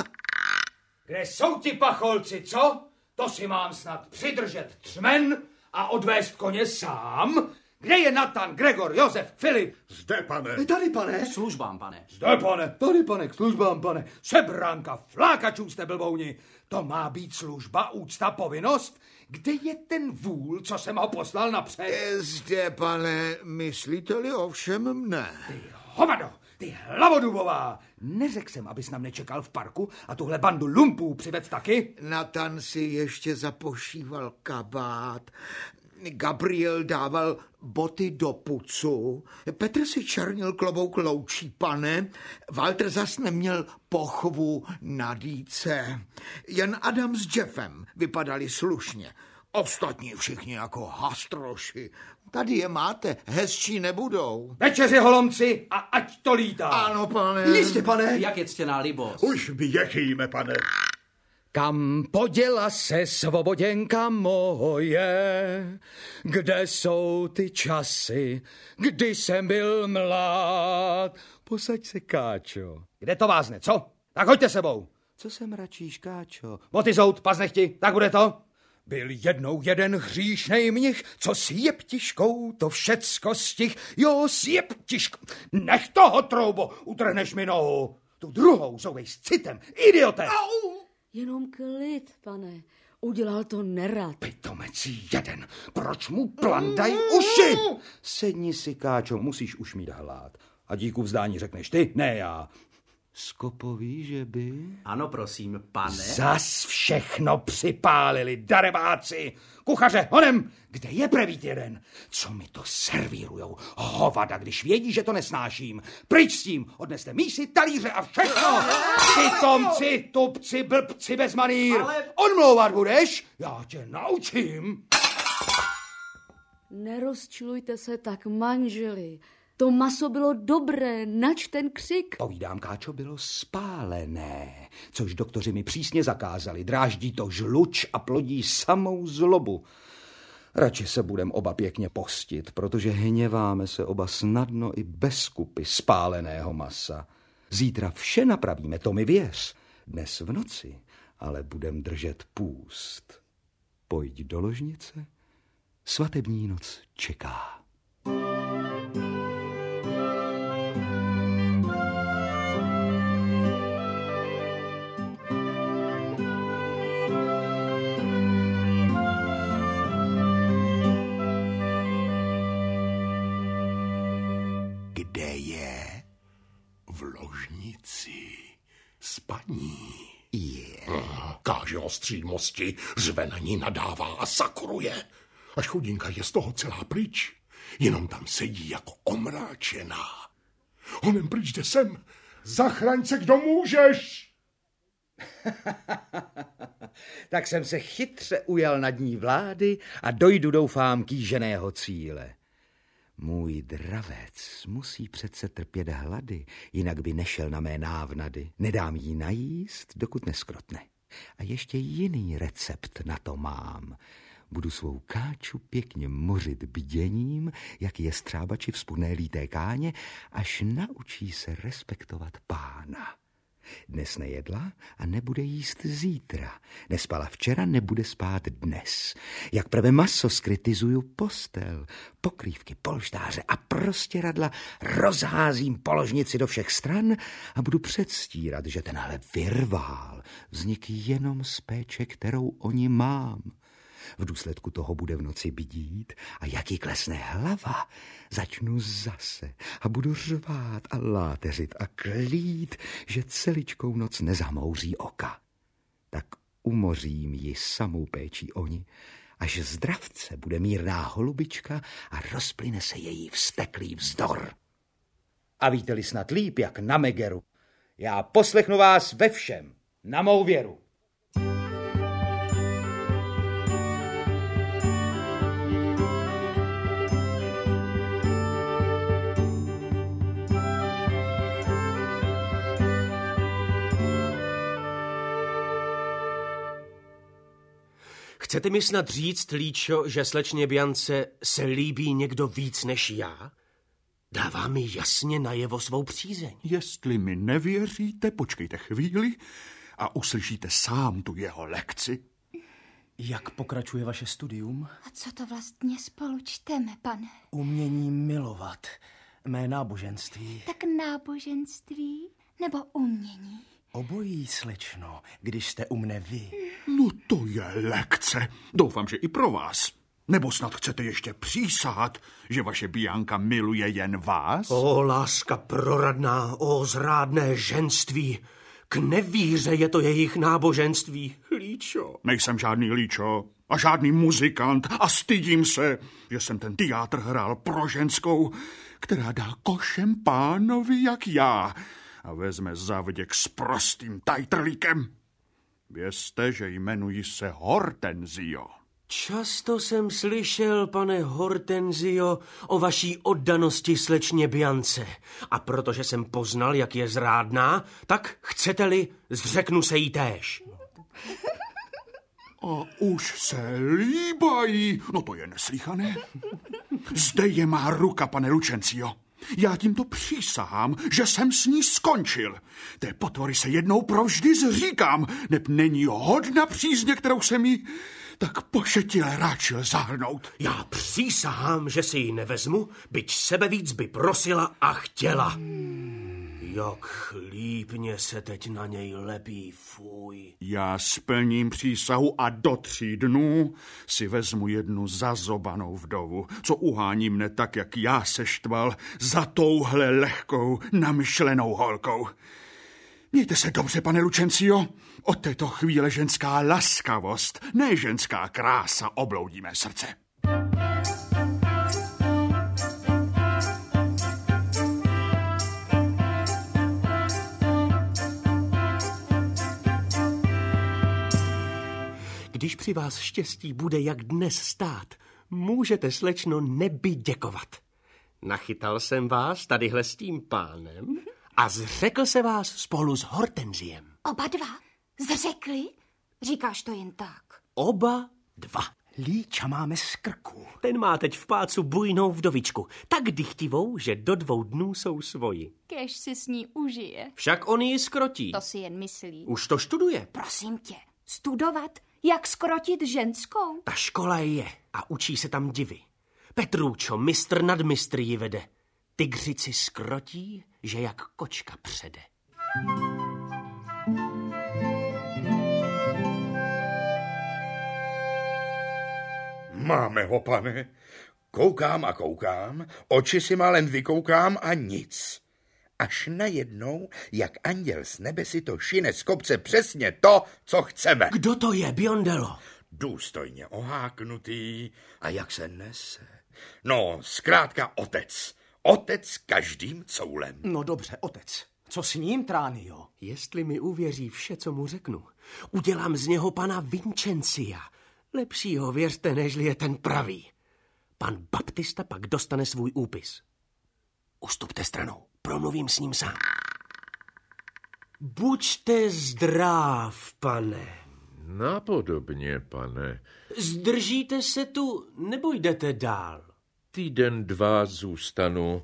Kde jsou ti pacholci, co? To si mám snad přidržet třmen a odvést koně sám? Kde je Natan, Gregor, Josef, Filip? Zde, pane. Tady, pane. Službám, pane. Zde, pane. Tady, pane, k službám, pane. Sebránka, flákačů jste blbouni. To má být služba, úcta, povinnost? Kde je ten vůl, co jsem ho poslal napřed? Zde, pane, myslíte-li ovšem mne? Ty hovado, ty hlavodubová! Neřekl jsem, abys nám nečekal v parku a tuhle bandu lumpů přived taky? Natan si ještě zapošíval kabát. Gabriel dával boty do pucu, Petr si černil klobouk loučí, pane, Walter zas neměl pochvu na dýce. Jen Adam s Jeffem vypadali slušně. Ostatní všichni jako hastroši. Tady je máte, hezčí nebudou. Večeři holomci a ať to lítá. Ano, pane. Jistě, pane. Jak je ctěná libost. Už běžíme, pane. Kam poděla se svoboděnka moje? Kde jsou ty časy, kdy jsem byl mlád? Posaď se, Káčo. Kde to vázne, co? Tak hoďte sebou. Co sem račíš, Káčo? Boty zout, pas nechti, tak bude to. Byl jednou jeden hříšnej mnich, co s jeptiškou to všecko stih. Jo, s jeptiškou. Nech toho, troubo, utrhneš mi nohu. Tu druhou zouvej s citem, idiote. Au! Jenom klid, pane. Udělal to nerad. Pitomecí jeden. Proč mu plantaj uši? Sedni si, Káčo, musíš už mít hlad. A díku vzdání řekneš ty, ne já. Skopový, že by? Ano, prosím, pane. Zas všechno připálili, darebáci. Kuchaře, honem, kde je prevít jeden? Co mi to servírujou? Hovada, když vědí, že to nesnáším. Pryč s tím, odneste mísy, talíře a všechno. Ty tomci, tupci, blbci bez manír. Ale... Odmlouvat budeš? Já tě naučím. Nerozčilujte se tak, manželi. To maso bylo dobré, nač ten křik. Povídám, Káčo, bylo spálené, což doktoři mi přísně zakázali. Dráždí to žluč a plodí samou zlobu. Radši se budem oba pěkně postit, protože hněváme se oba snadno i bez kupy spáleného masa. Zítra vše napravíme, to mi věř. Dnes v noci ale budem držet půst. Pojď do ložnice, svatební noc čeká. Káže o střídmosti, řve na ní, nadává a sakruje. Až chudinka je z toho celá pryč. Jenom tam sedí jako omráčená. Honem pryč jde sem. Zachraň se, kdo můžeš! tak jsem se chytře ujal nad ní vlády a dojdu, doufám, kýženého cíle. Můj dravec musí přece trpět hlady, jinak by nešel na mé návnady. Nedám jí najíst, dokud neskrotne. A ještě jiný recept na to mám. Budu svou káču pěkně mořit bděním, jak je střábači vzpudné líté káně, až naučí se respektovat pána. Dnes nejedla a nebude jíst zítra. Nespala včera, nebude spát dnes. Jak prvé maso skritizuju postel, pokrývky, polštáře a prostě radla rozházím položnici do všech stran a budu předstírat, že tenhle vyrvál vznik jenom z péče, kterou oni mám. V důsledku toho bude v noci bydít a jak jí klesne hlava, začnu zase a budu řvát a láteřit a klít, že celičkou noc nezamouří oka. Tak umořím ji samou péčí oni, až zdravce bude mírná holubička a rozplyne se její vsteklý vzdor. A víte-li snad líp, jak na Megeru, já poslechnu vás ve všem, na mou věru. Chcete mi snad říct, Líčo, že slečně Biance se líbí někdo víc než já? Dává mi jasně najevo svou přízeň. Jestli mi nevěříte, počkejte chvíli a uslyšíte sám tu jeho lekci. Jak pokračuje vaše studium? A co to vlastně spolu čteme, pane? Umění milovat. Mé náboženství. Tak náboženství nebo umění? Obojí, slečno, když jste u mne vy. No to je lekce. Doufám, že i pro vás. Nebo snad chcete ještě přísahat, že vaše Bianka miluje jen vás? O, láska proradná, o zrádné ženství. K nevíře je to jejich náboženství, Líčo. Nejsem žádný líčo a žádný muzikant a stydím se, že jsem ten teátr hrál pro ženskou, která dá košem pánovi jak já a vezme zavděk s prostým tajtrlíkem. Vězte, že jmenuji se Hortenzio. Často jsem slyšel, pane Hortenzio, o vaší oddanosti slečně Biance. A protože jsem poznal, jak je zrádná, tak chcete-li, zřeknu se jí též. A už se líbají. No to je neslíchané. Zde je má ruka, pane Lučencio. Já tímto přísahám, že jsem s ní skončil. Té potvory se jednou provždy zříkám, neb není hodna přízně, kterou jsem jí tak pošetile ráčil zahrnout. Já přísahám, že si ji nevezmu, byť sebe víc by prosila a chtěla. Jak chlípně se teď na něj lepí, fuj. Já splním přísahu a do tří dnů si vezmu jednu zazobanou vdovu, co uhání mne tak, jak já se štval za touhle lehkou, namyšlenou holkou. Mějte se dobře, pane Lučencio. Od této chvíle ženská laskavost, ne ženská krása obloudí mé srdce. Když při vás štěstí bude jak dnes stát, můžete, slečno, neby děkovat. Nachytal jsem vás tadyhle s tím pánem a zřekl se vás spolu s Hortenziem. Oba dva? Zřekli? Říkáš to jen tak. Oba dva. Líča máme z krku. Ten má teď v pácu bujnou vdovičku, tak dychtivou, že do dvou dnů jsou svoji. Kež si s ní užije. Však on ji skrotí. To si jen myslí. Už to študuje. Prosím tě, studovat, jak skrotit ženskou? Ta škola je a učí se tam divy. Petrůčo, mistr nad mistry ji vede. Tygřici skrotí, že jak kočka přede. Máme ho, pane. Koukám a koukám, oči si málem vykoukám a nic. Až najednou, jak anděl z nebe si to šine z kopce přesně to, co chceme. Kdo to je, Biondelo? Důstojně oháknutý a jak se nese. No, zkrátka otec. Otec každým coulem. No dobře, otec. Co s ním, Tránio? Jestli mi uvěří vše, co mu řeknu, udělám z něho pana Vincencia. Lepšího věřte, nežli je ten pravý. Pan Baptista pak dostane svůj úpis. Ustupte stranou, promluvím s ním sám. Buďte zdrav, pane. Napodobně, pane. Zdržíte se tu, nebo jdete dál? Týden, dva zůstanu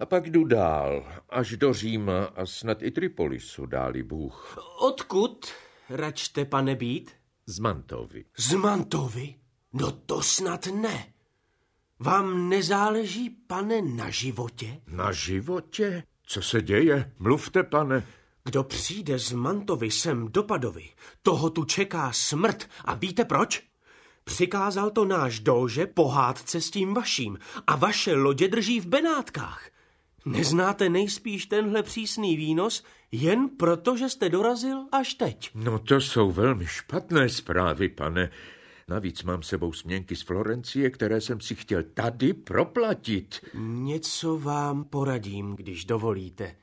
a pak jdu dál, až do Říma a snad i Tripolisu, dáli Bůh. Odkud račte, pane, být? Z Mantovy. Z Mantovy? No to snad ne. Vám nezáleží, pane, na životě? Na životě? Co se děje? Mluvte, pane. Kdo přijde z Mantovy sem do Padovy, toho tu čeká smrt. A víte proč? Přikázal to náš dože pohádce s tím vaším a vaše lodě drží v Benátkách. Neznáte nejspíš tenhle přísný výnos, jen proto, že jste dorazil až teď. No to jsou velmi špatné zprávy, pane. Navíc mám sebou směnky z Florencie, které jsem si chtěl tady proplatit. Něco vám poradím, když dovolíte.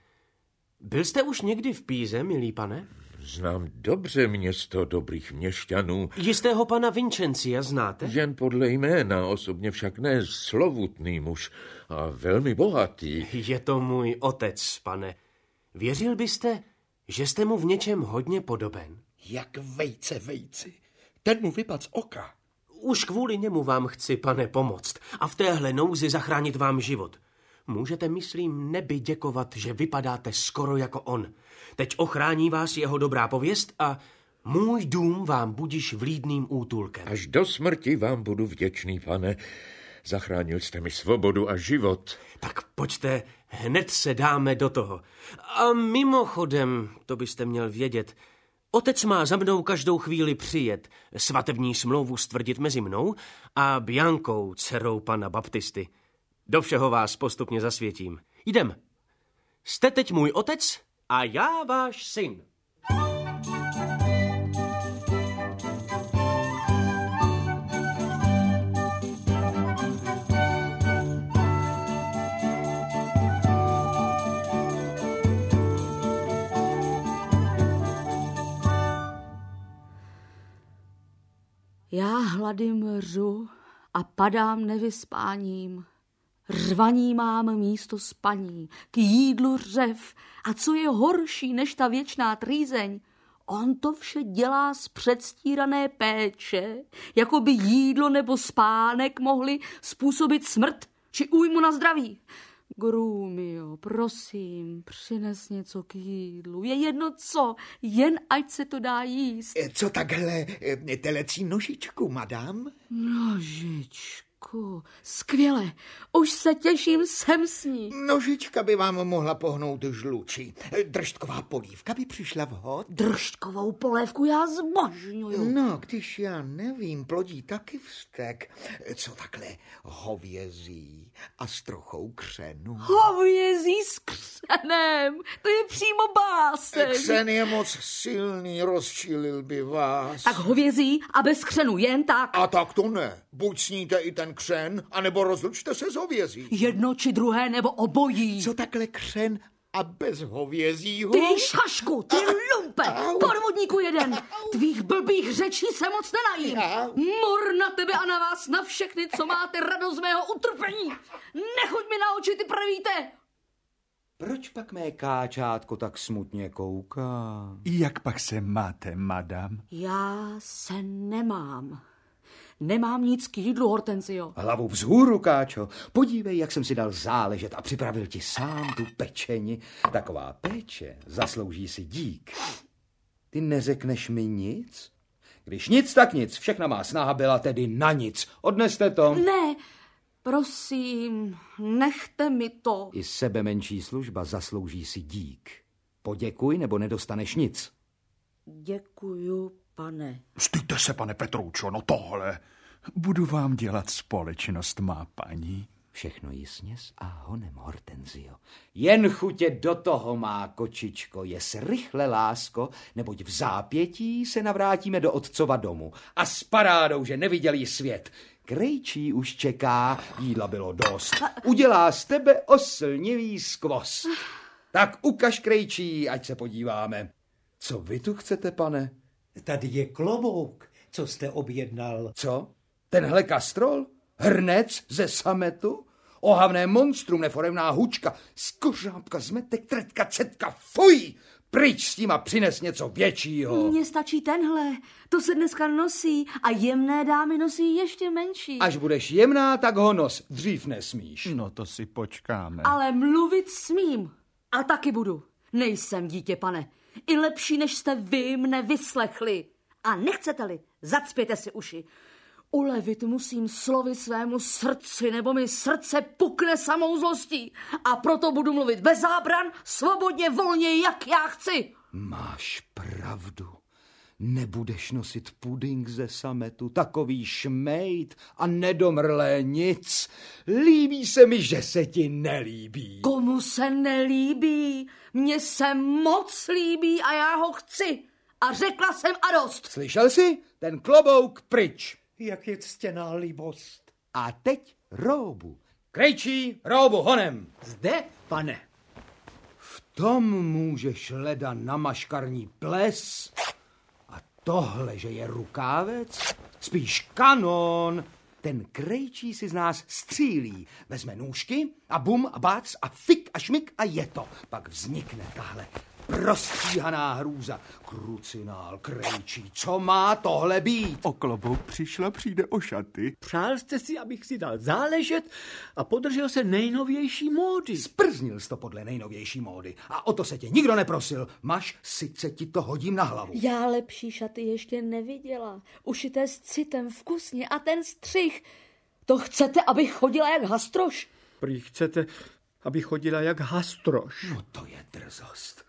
Byl jste už někdy v Píze, milý pane? Znám dobře město dobrých měšťanů. Jistého pana Vincencia znáte? Jen podle jména, osobně však ne slovutný muž a velmi bohatý. Je to můj otec, pane. Věřil byste, že jste mu v něčem hodně podoben? Jak vejce vejci. Ten mu vypad z oka. Už kvůli němu vám chci, pane, pomoct a v téhle nouzi zachránit vám život. Můžete, myslím, neby děkovat, že vypadáte skoro jako on. Teď ochrání vás jeho dobrá pověst a můj dům vám budíš vlídným útulkem. Až do smrti vám budu vděčný, pane. Zachránil jste mi svobodu a život. Tak pojďte, hned se dáme do toho. A mimochodem, to byste měl vědět, Otec má za mnou každou chvíli přijet, svatební smlouvu stvrdit mezi mnou a Biankou, dcerou pana Baptisty. Do všeho vás postupně zasvětím. Jdem. Jste teď můj otec a já váš syn. Já hlady mřu a padám nevyspáním. Řvaní mám místo spaní, k jídlu řev. A co je horší než ta věčná trýzeň, on to vše dělá z předstírané péče, jako by jídlo nebo spánek mohli způsobit smrt či újmu na zdraví. Grumio, prosím, přines něco k jídlu. Je jedno co, jen ať se to dá jíst. Co takhle telecí nožičku, madam? Nožičku. Skvěle, už se těším sem s ní. Nožička by vám mohla pohnout žluči. Držtková polívka by přišla vhod. Držtkovou polévku já zbožňuju. No, když já nevím, plodí taky vztek. Co takhle hovězí a s trochou křenu. Hovězí s křenem, to je přímo báseň. Křen je moc silný, rozčilil by vás. Tak hovězí a bez křenu, jen tak. A tak to ne. Buď sníte i ten křen, anebo rozlučte se s hovězí. Jedno či druhé, nebo obojí. Co takhle křen a bez hovězího? Ty šašku, ty lumpe, podvodníku jeden. Tvých blbých řečí se moc nenajím. Mor na tebe a na vás, na všechny, co máte radost z mého utrpení. Nechoď mi na oči, ty pravíte. Proč pak mé káčátko tak smutně kouká? Jak pak se máte, madam? Já se nemám. Nemám nic k jídlu, Hortenzio. Hlavu vzhůru, Káčo. Podívej, jak jsem si dal záležet a připravil ti sám tu pečeni. Taková péče zaslouží si dík. Ty neřekneš mi nic? Když nic, tak nic. Všechna má snaha byla tedy na nic. Odneste to. Ne, prosím, nechte mi to. I sebe menší služba zaslouží si dík. Poděkuj, nebo nedostaneš nic. Děkuju, pane. Stýďte se, pane Petroučo, no tohle. Budu vám dělat společnost, má paní. Všechno jisně s a honem, Hortenzio. Jen chutě do toho má kočičko, je rychle, lásko, neboť v zápětí se navrátíme do otcova domu. A s parádou, že neviděl jí svět. Krejčí už čeká, jídla bylo dost. Udělá z tebe oslnivý skvost. Tak ukaž krejčí, ať se podíváme. Co vy tu chcete, pane? Tady je klobouk, co jste objednal. Co? Tenhle kastrol? Hrnec ze sametu? Ohavné monstrum, neforemná hučka, skořápka, zmetek, tretka, cetka, fuj! Pryč s tím a přines něco většího. Mně stačí tenhle, to se dneska nosí a jemné dámy nosí ještě menší. Až budeš jemná, tak ho nos, dřív nesmíš. No to si počkáme. Ale mluvit smím. A taky budu. Nejsem dítě, pane. I lepší, než jste vy mne vyslechli. A nechcete-li, zacpěte si uši. Ulevit musím slovy svému srdci, nebo mi srdce pukne samou zlostí. A proto budu mluvit bez zábran, svobodně, volně, jak já chci. Máš pravdu. Nebudeš nosit puding ze sametu, takový šmejt a nedomrlé nic. Líbí se mi, že se ti nelíbí. Komu se nelíbí? Mně se moc líbí a já ho chci. A řekla jsem a dost. Slyšel jsi? Ten klobouk pryč. Jak je ctěná líbost. A teď róbu. Krejčí, róbu honem. Zde, pane. V tom můžeš leda na maškarní ples. Tohle, že je rukávec, spíš kanon. Ten krejčí si z nás střílí. Vezme nůžky a bum a bác a fik a šmik a je to. Pak vznikne tahle rozstříhaná hrůza. Krucinál, krejčí, co má tohle být? O klobouk přišla, přijde o šaty. Přál jste si, abych si dal záležet a podržel se nejnovější módy. Sprznil jsi to podle nejnovější módy. A o to se tě nikdo neprosil. Máš, sice ti to hodím na hlavu. Já lepší šaty ještě neviděla. Ušité s citem vkusně a ten střih. To chcete, abych chodila jak hastroš? Prý chcete, aby chodila jak hastroš. No to je drzost.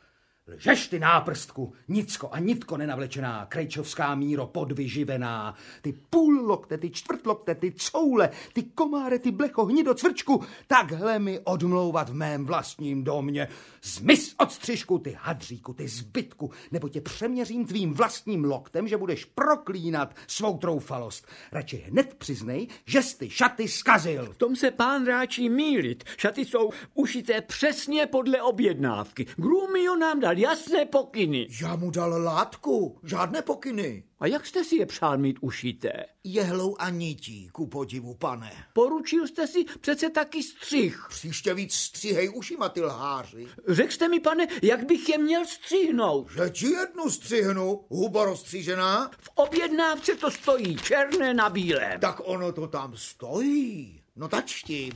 Lžeš ty náprstku, nicko a nitko nenavlečená, krejčovská míro podvyživená, ty půl lokte, ty čtvrt lokte, ty coule, ty komáre, ty blecho, hnido, cvrčku, takhle mi odmlouvat v mém vlastním domě. Zmiz od střižku, ty hadříku, ty zbytku, nebo tě přeměřím tvým vlastním loktem, že budeš proklínat svou troufalost. Radši hned přiznej, že jsi ty šaty skazil. V tom se pán ráčí mílit. Šaty jsou ušité přesně podle objednávky. Grumio nám dal jasné pokyny. Já mu dal látku, žádné pokyny. A jak jste si je přál mít ušité? Jehlou a nití, ku podivu, pane. Poručil jste si přece taky střih. Příště víc stříhej ušima, ty lháři. Řekl jste mi, pane, jak bych je měl stříhnout? Že ti jednu střihnu, huba rozstřížená. V objednávce to stojí černé na bílém. Tak ono to tam stojí. No tačti.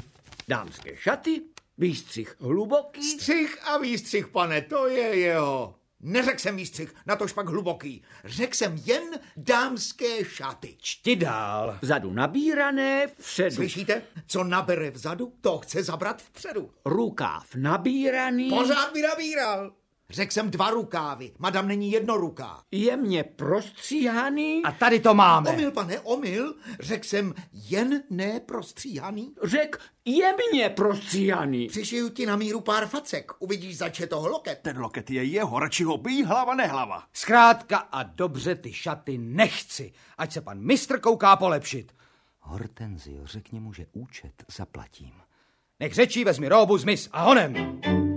Dámské šaty, výstřih hluboký. Střih a výstřih, pane, to je jeho. Neřekl jsem výstřih, na tož pak hluboký. Řekl jsem jen dámské šaty. Čti dál. Vzadu nabírané, vpředu. Slyšíte? Co nabere vzadu, to chce zabrat vpředu. Rukáv nabíraný. Pořád by nabíral. Řekl jsem dva rukávy, madam není jedno ruká. Jemně prostříhaný. A tady to máme. Omyl, pane, omyl. Řekl jsem jen neprostříhaný. Řek jemně prostříhaný. Přišiju ti na míru pár facek, uvidíš zače toho loket. Ten loket je jeho, radši ho bý hlava nehlava. Zkrátka a dobře ty šaty nechci, ať se pan mistr kouká polepšit. Hortenzio, řekni mu, že účet zaplatím. Nech řečí, vezmi róbu, zmiz a honem.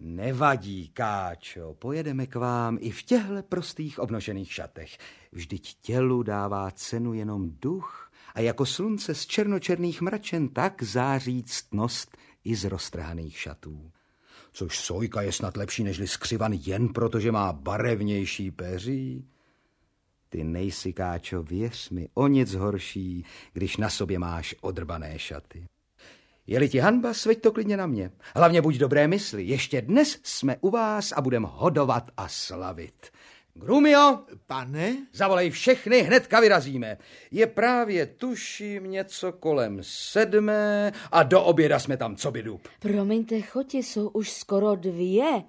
Nevadí, Káčo, pojedeme k vám i v těchto prostých obnošených šatech. Vždyť tělu dává cenu jenom duch a jako slunce z černočerných mračen tak září ctnost i z roztrhaných šatů. Což sojka je snad lepší nežli skřivan jen proto, že má barevnější peří. Ty nejsi, Káčo, věř mi, o nic horší, když na sobě máš odrbané šaty. Je-li ti hanba, sveď to klidně na mě. Hlavně buď dobré mysli. Ještě dnes jsme u vás a budeme hodovat a slavit. Grumio, Pane? zavolej všechny, hnedka vyrazíme. Je právě, tuším, něco kolem sedmé a do oběda jsme tam, co by dub. Promiňte, choti jsou už skoro dvě.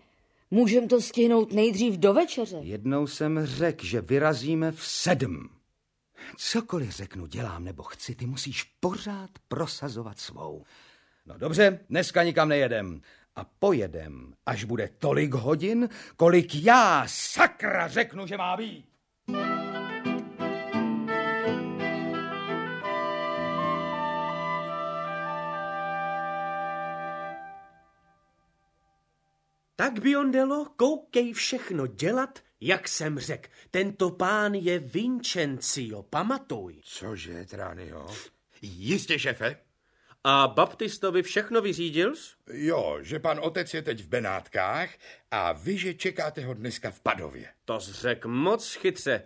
Můžem to stihnout nejdřív do večeře. Jednou jsem řekl, že vyrazíme v sedm. Cokoliv řeknu, dělám nebo chci, ty musíš pořád prosazovat svou. No dobře, dneska nikam nejedem. A pojedem, až bude tolik hodin, kolik já sakra řeknu, že má být. Tak, Biondello, koukej všechno dělat, jak jsem řekl. Tento pán je Vincencio, pamatuj. Cože, Tránio? Jistě, šefe. A Baptistovi všechno vyřídil? Jo, že pan otec je teď v Benátkách a vy, že čekáte ho dneska v Padově. To řek moc chytře.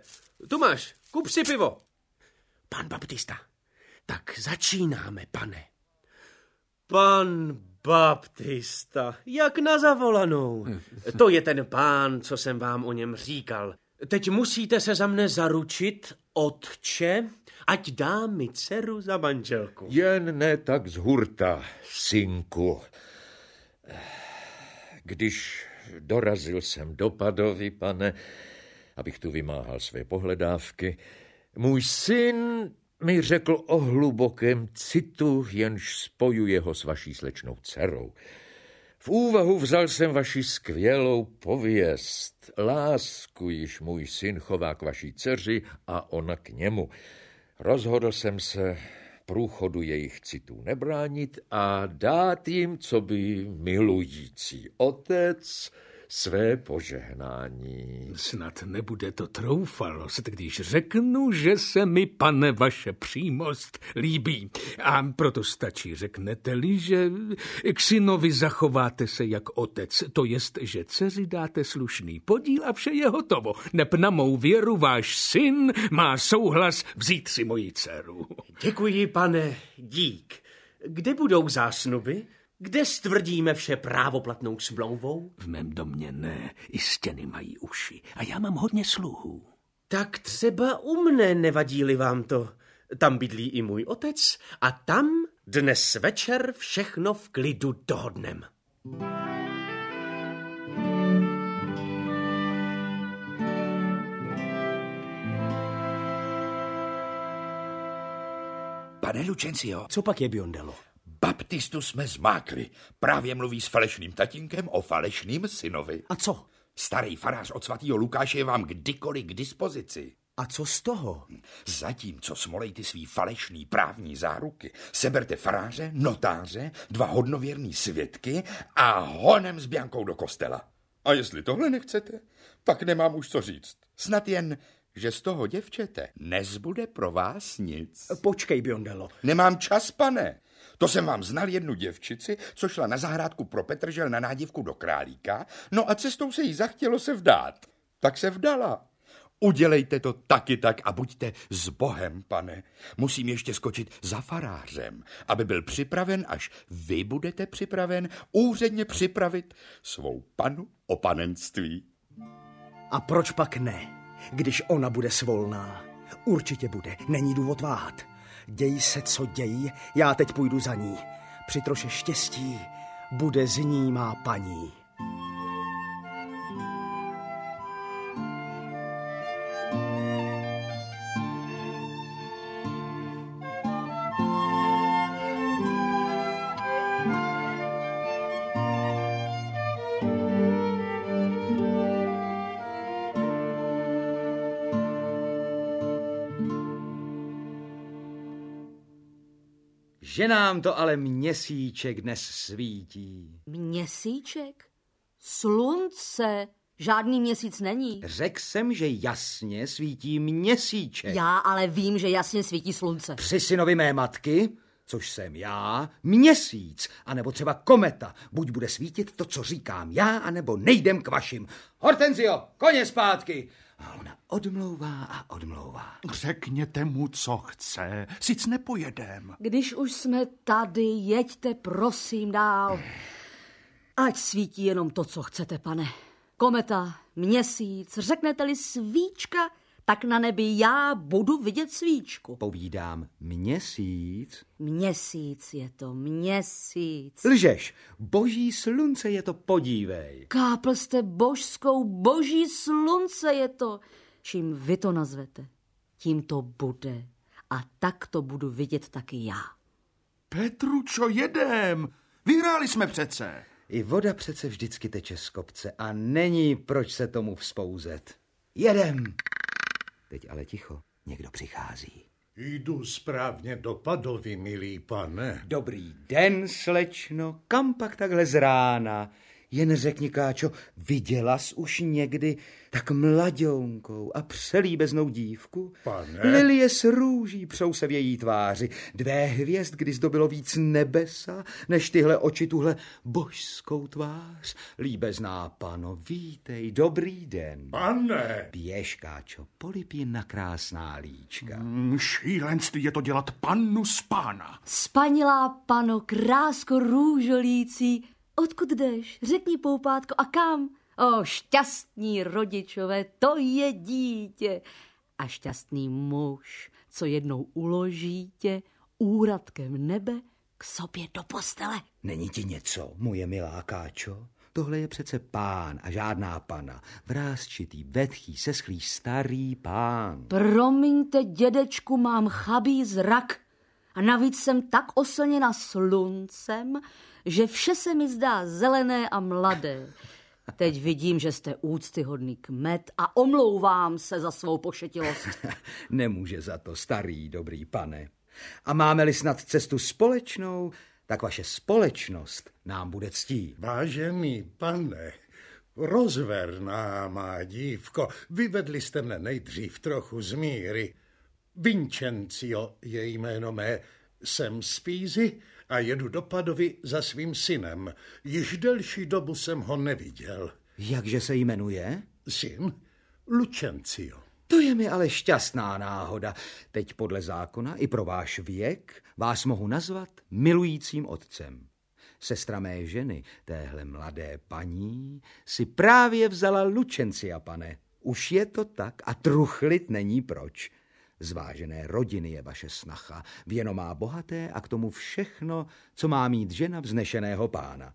Tu máš, kup si pivo. Pan Baptista, tak začínáme, pane. Pan Baptista, jak na zavolanou. To je ten pán, co jsem vám o něm říkal. Teď musíte se za mne zaručit, otče, ať dá mi dceru za manželku. Jen ne tak z hurta, synku. Když dorazil jsem do Padovy, pane, abych tu vymáhal své pohledávky, můj syn mi řekl o hlubokém citu, jenž spojuje ho s vaší slečnou dcerou. V úvahu vzal jsem vaši skvělou pověst, lásku, již můj syn chová k vaší dceři a ona k němu. Rozhodl jsem se průchodu jejich citů nebránit a dát jim, co by milující otec, své požehnání. Snad nebude to troufalost, když řeknu, že se mi, pane, vaše přímost líbí. A proto stačí, řeknete-li, že k synovi zachováte se jak otec, to jest, že dceři dáte slušný podíl a vše je hotovo. Nep na mou věru váš syn má souhlas vzít si moji dceru. Děkuji, pane, dík. Kde budou zásnuby? Kde stvrdíme vše právoplatnou smlouvou? V mém domě ne, i stěny mají uši a já mám hodně sluhů. Tak třeba u mne nevadí-li vám to. Tam bydlí i můj otec a tam dnes večer všechno v klidu dohodnem. Pane Lucencio, Co pak je Biondello? Baptistu jsme zmákli. Právě mluví s falešným tatínkem o falešným synovi. A co? Starý farář od svatého Lukáše je vám kdykoliv k dispozici. A co z toho? Zatímco smolejte svý falešný právní záruky, seberte faráře, notáře, dva hodnověrný svědky a honem s Biankou do kostela. A jestli tohle nechcete, tak nemám už co říct. Snad jen, že z toho děvčete nezbude pro vás nic. Počkej, Biondello. Nemám čas, pane. To jsem vám znal jednu děvčici, co šla na zahrádku pro Petržel na nádivku do Králíka, no a cestou se jí zachtělo se vdát. Tak se vdala. Udělejte to taky tak a buďte s Bohem, pane. Musím ještě skočit za farářem, aby byl připraven, až vy budete připraven úředně připravit svou panu o panenství. A proč pak ne, když ona bude svolná? Určitě bude, není důvod váhat. Děj se, co děj, já teď půjdu za ní. Při troše štěstí bude z ní má paní. Že nám to ale měsíček dnes svítí. Měsíček? Slunce. Žádný měsíc není. Řekl jsem, že jasně svítí měsíček. Já ale vím, že jasně svítí slunce. Při synovi mé matky, což jsem já, měsíc, anebo třeba kometa. Buď bude svítit to, co říkám já, anebo nejdem k vašim. Hortenzio, koně zpátky! A ona odmlouvá a odmlouvá. Řekněte mu, co chce, sic nepojedem. Když už jsme tady, jeďte prosím dál. Ať svítí jenom to, co chcete, pane. Kometa, měsíc, řeknete-li svíčka, tak na nebi já budu vidět svíčku. Povídám měsíc. Měsíc je to, měsíc. Lžeš, boží slunce je to, podívej. Kápl jste božskou, boží slunce je to. Čím vy to nazvete, tím to bude. A tak to budu vidět taky já. Petručo, jedem. Vyhráli jsme přece. I voda přece vždycky teče z kopce a není proč se tomu vzpouzet. Jedem. Teď ale ticho, někdo přichází. Jdu správně do Padovy, milý pane. Dobrý den, slečno, kam pak takhle z rána? Jen řekni, Káčo, viděla jsi už někdy tak mladionkou a přelíbeznou dívku? Pane? Lilie s růží přou se v její tváři. Dvé hvězd, kdy zdobilo víc nebesa, než tyhle oči, tuhle božskou tvář. Líbezná pano, vítej, dobrý den. Pane! Běž, Káčo, polip na krásná líčka. Mm, šílenství je to dělat pannu z pána. Spanilá pano, krásko růžolící, odkud jdeš? Řekni, poupátko, a kam? O, šťastní rodičové, to je dítě. A šťastný muž, co jednou uloží tě úradkem nebe k sobě do postele. Není ti něco, moje milá Káčo? Tohle je přece pán a žádná pana. Vrázčitý, vetchý, seschlý, starý pán. Promiňte, dědečku, mám chabý zrak. A navíc jsem tak oslněna sluncem, že vše se mi zdá zelené a mladé. Teď vidím, že jste úctyhodný kmet a omlouvám se za svou pošetilost. Nemůže za to, starý dobrý pane. A máme-li snad cestu společnou, tak vaše společnost nám bude ctí. Vážený pane, rozverná má dívko, vyvedli jste mne nejdřív trochu z míry. Vincencio je jméno mé, jsem z Pízy a jedu do Padovy za svým synem. Již delší dobu jsem ho neviděl. Jakže se jmenuje? Syn Lucencio. To je mi ale šťastná náhoda. Teď podle zákona i pro váš věk vás mohu nazvat milujícím otcem. Sestra mé ženy, téhle mladé paní, si právě vzala Lucencia, pane. Už je to tak a truchlit není proč. Zvážené rodiny je vaše snacha, věno má bohaté a k tomu všechno, co má mít žena vznešeného pána.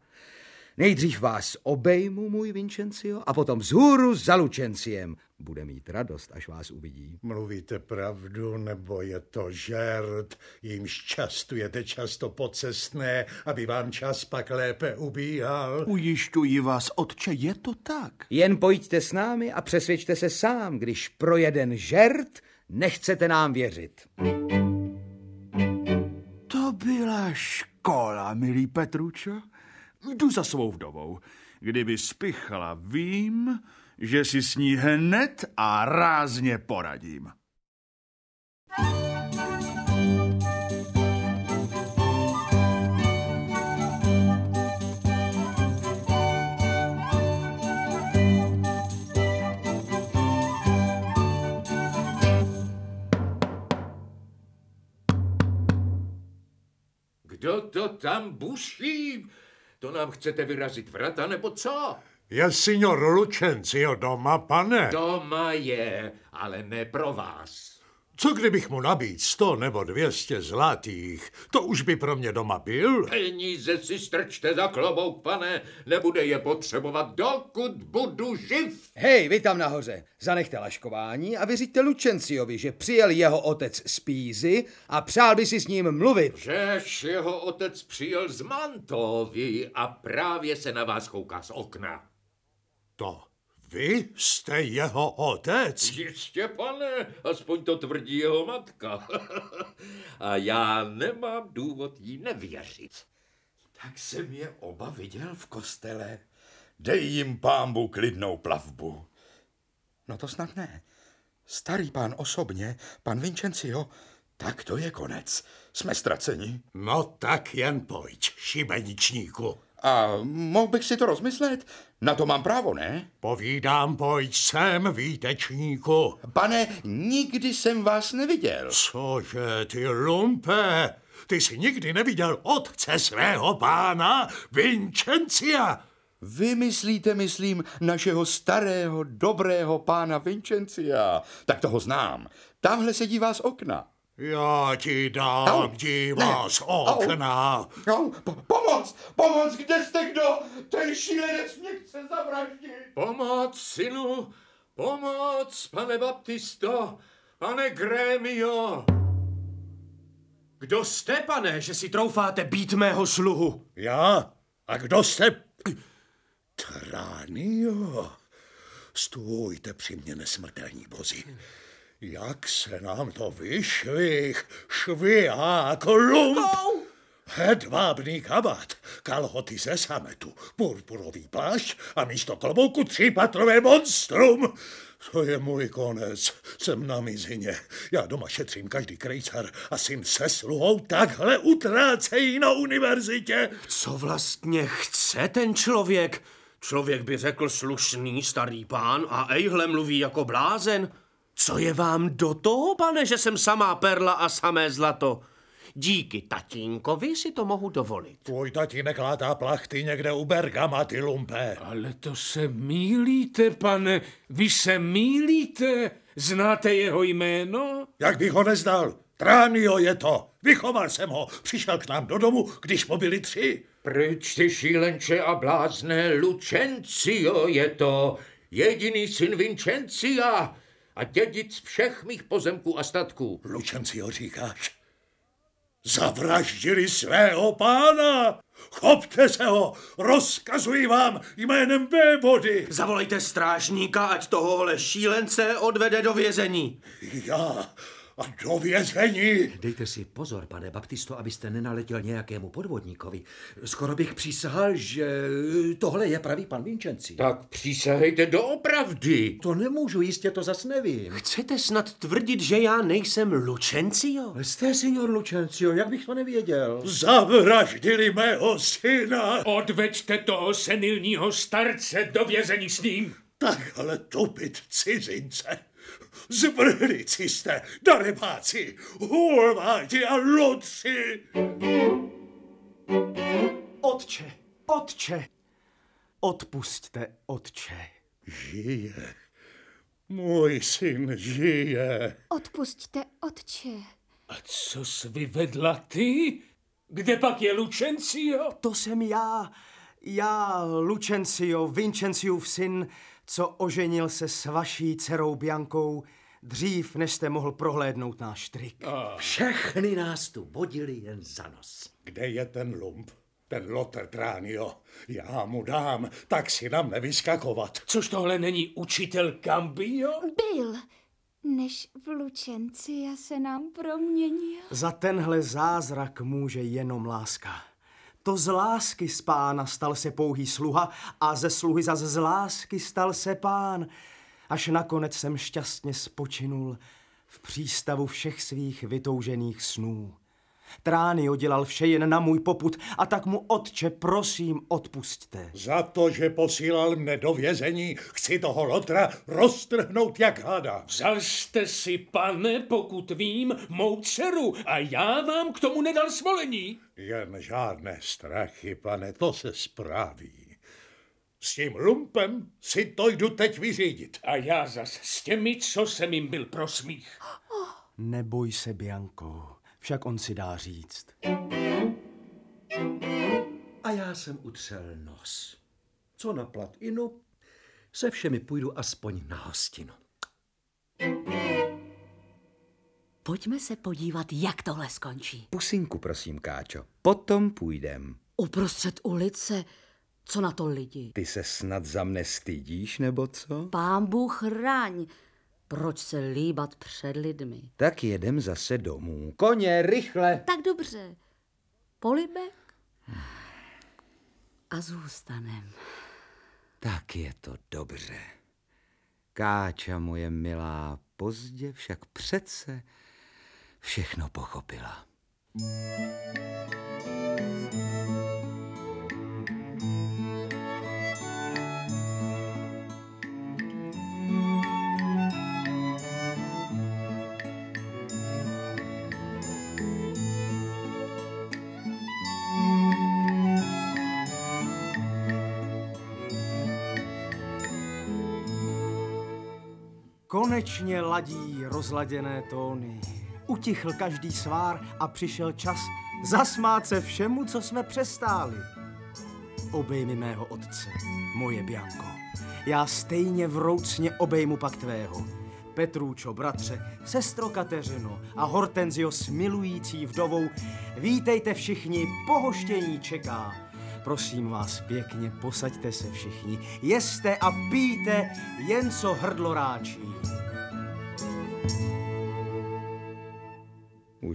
Nejdřív vás obejmu, můj Vincencio, a potom zhůru za Lucenciem. Bude mít radost, až vás uvidí. Mluvíte pravdu, nebo je to žert, jímž častujete často pocestné, aby vám čas pak lépe ubíhal? Ujišťuji vás, otče, je to tak. Jen pojďte s námi a přesvědčte se sám, když pro jeden žert nechcete nám věřit. To byla škola, milý Petručo. Jdu za svou vdovou. Kdyby spichla, vím, že si s ní hned a rázně poradím. Kdo to tam buší? To nám chcete vyrazit vrata, nebo co? Je signor Lucencio doma, pane? Doma je, ale ne pro vás. Co kdybych mu nabít sto nebo dvěstě zlatých? To už by pro mě doma byl? Peníze si strčte za klobouk, pane, nebude je potřebovat, dokud budu živ. Hej, vy tam nahoře, zanechte laškování a vyřiďte Lucenciovi, že přijel jeho otec z Pízy a přál by si s ním mluvit. Žež jeho otec přijel z Mantovy a právě se na vás kouká z okna. To vy jste jeho otec? Jistě, pane, aspoň to tvrdí jeho matka. A já nemám důvod jí nevěřit. Tak jsem je oba viděl v kostele. Dej jim pámbu klidnou plavbu. No to snad ne. Starý pán osobně, pan Vincencio, tak to je konec. Jsme ztraceni. No tak jen pojď, šibeničníku. A mohl bych si to rozmyslet? Na to mám právo, ne? Povídám, pojď sem, výtečníku. Pane, nikdy jsem vás neviděl. Cože, ty lumpe, ty jsi nikdy neviděl otce svého pána, Vincencia. Vy myslíte, myslím, našeho starého, dobrého pána Vincencia. Tak toho znám. Tamhle se dívá z okna. Já ti dám, Au, dívá ne, z okna. Au, po- pomoc, pomoc, kde jste kdo? Ten šílenec mě chce zavraždit. Pomoc, synu, pomoc, pane Baptisto, pane Grémio. Kdo jste, pane, že si troufáte být mého sluhu? Já? A kdo jste? Tránio. Stůjte při mě, nesmrtelní bozi. Jak se nám to vyšvih, šviák, lump. Hedvábný kabát, kalhoty ze sametu, purpurový plášť a místo klobouku třípatrové monstrum. To je můj konec. Jsem na mizině. Já doma šetřím každý krejcar a syn se sluhou takhle utrácejí na univerzitě. Co vlastně chce ten člověk? Člověk by řekl slušný starý pán a ejhle mluví jako blázen. Co je vám do toho, pane, že jsem samá perla a samé zlato? Díky tatínkovi si to mohu dovolit. Tvůj tatínek látá plachty někde u Bergama, ty lumpe. Ale to se mílíte, pane, vy se mílíte. Znáte jeho jméno? Jak bych ho neznal? Tránio je to. Vychoval jsem ho. Přišel k nám do domu, když mu byli tři. Pryč ty šílenče a blázné, Lucencio je to, jediný syn Vincencia a dědic všech mých pozemků a statků. Lucencio říkáš? Zavraždili svého pána! Chopte se ho! Rozkazuji vám jménem vévody! Zavolejte strážníka, ať tohohle šílence odvede do vězení. Já a do vězení? Dejte si pozor, pane Baptisto, abyste nenaletěl nějakému podvodníkovi. Skoro bych přísahal, že tohle je pravý pan Vincenzi. Tak přísahejte doopravdy. To nemůžu, jistě to zas nevím. Chcete snad tvrdit, že já nejsem Lucencio? Jste, signor Lucencio, jak bych to nevěděl? Zavraždili mého syna! Odveďte toho senilního starce do vězení s ním. Takhle tupit cizince! Zvrhlici jste, darebáci, hulváti a ludci! Otče, otče, odpusťte, otče. Žije. Můj syn žije. Odpusťte, otče. A co jsi vyvedla ty? Kde pak je Lucencio? To jsem já, já, Lucencio, Vincenciův syn, co oženil se s vaší dcerou Biankou, dřív, než jste mohl prohlédnout náš trik. Všechny nás tu vodili jen za nos. Kde je ten lump? Ten Lothar Tránio. Já mu dám, tak si nám nevyskakovat. Což tohle není učitel Gambio? Byl, než v Lučencia se nám proměnil. Za tenhle zázrak může jenom láska. To z lásky z pána stal se pouhý sluha a ze sluhy zas z lásky stal se pán. Až nakonec jsem šťastně spočinul v přístavu všech svých vytoužených snů. Trány dělal vše jen na můj poput a tak mu, otče, prosím, odpusťte. Za to, že posílal mne do vězení, chci toho Lotra roztrhnout jak hada. Vzal jste si, pane, pokud vím, mou dceru a já vám k tomu nedal svolení. Jen žádné strachy, pane, to se správí. S tím lumpem si to jdu teď vyřídit. A já zas s těmi, co jsem jim byl pro smích. Neboj se, Bianko, však on si dá říct. A já jsem utřel nos. Co na plat inu, se všemi půjdu aspoň na hostinu. Pojďme se podívat, jak tohle skončí. Pusinku, prosím, Káčo. Potom půjdem. Uprostřed ulice, co na to lidi? Ty se snad za mne stydíš, nebo co? Pán Bůh chraň. Proč se líbat před lidmi? Tak jedem zase domů. Koně, rychle! Tak dobře. Polibek a zůstanem. Tak je to dobře. Káča moje milá, pozdě však přece všechno pochopila. Konečně ladí rozladěné tóny. Utichl každý svár a přišel čas zasmát se všemu, co jsme přestáli. Obejmi mého otce, moje Bianko. Já stejně vroucně obejmu pak tvého. Petrůčo, bratře, sestro Kateřino a Hortenzio s milující vdovou, vítejte všichni, pohoštění čeká. Prosím vás pěkně, posaďte se všichni, jeste a píte, jen co hrdlo ráčí.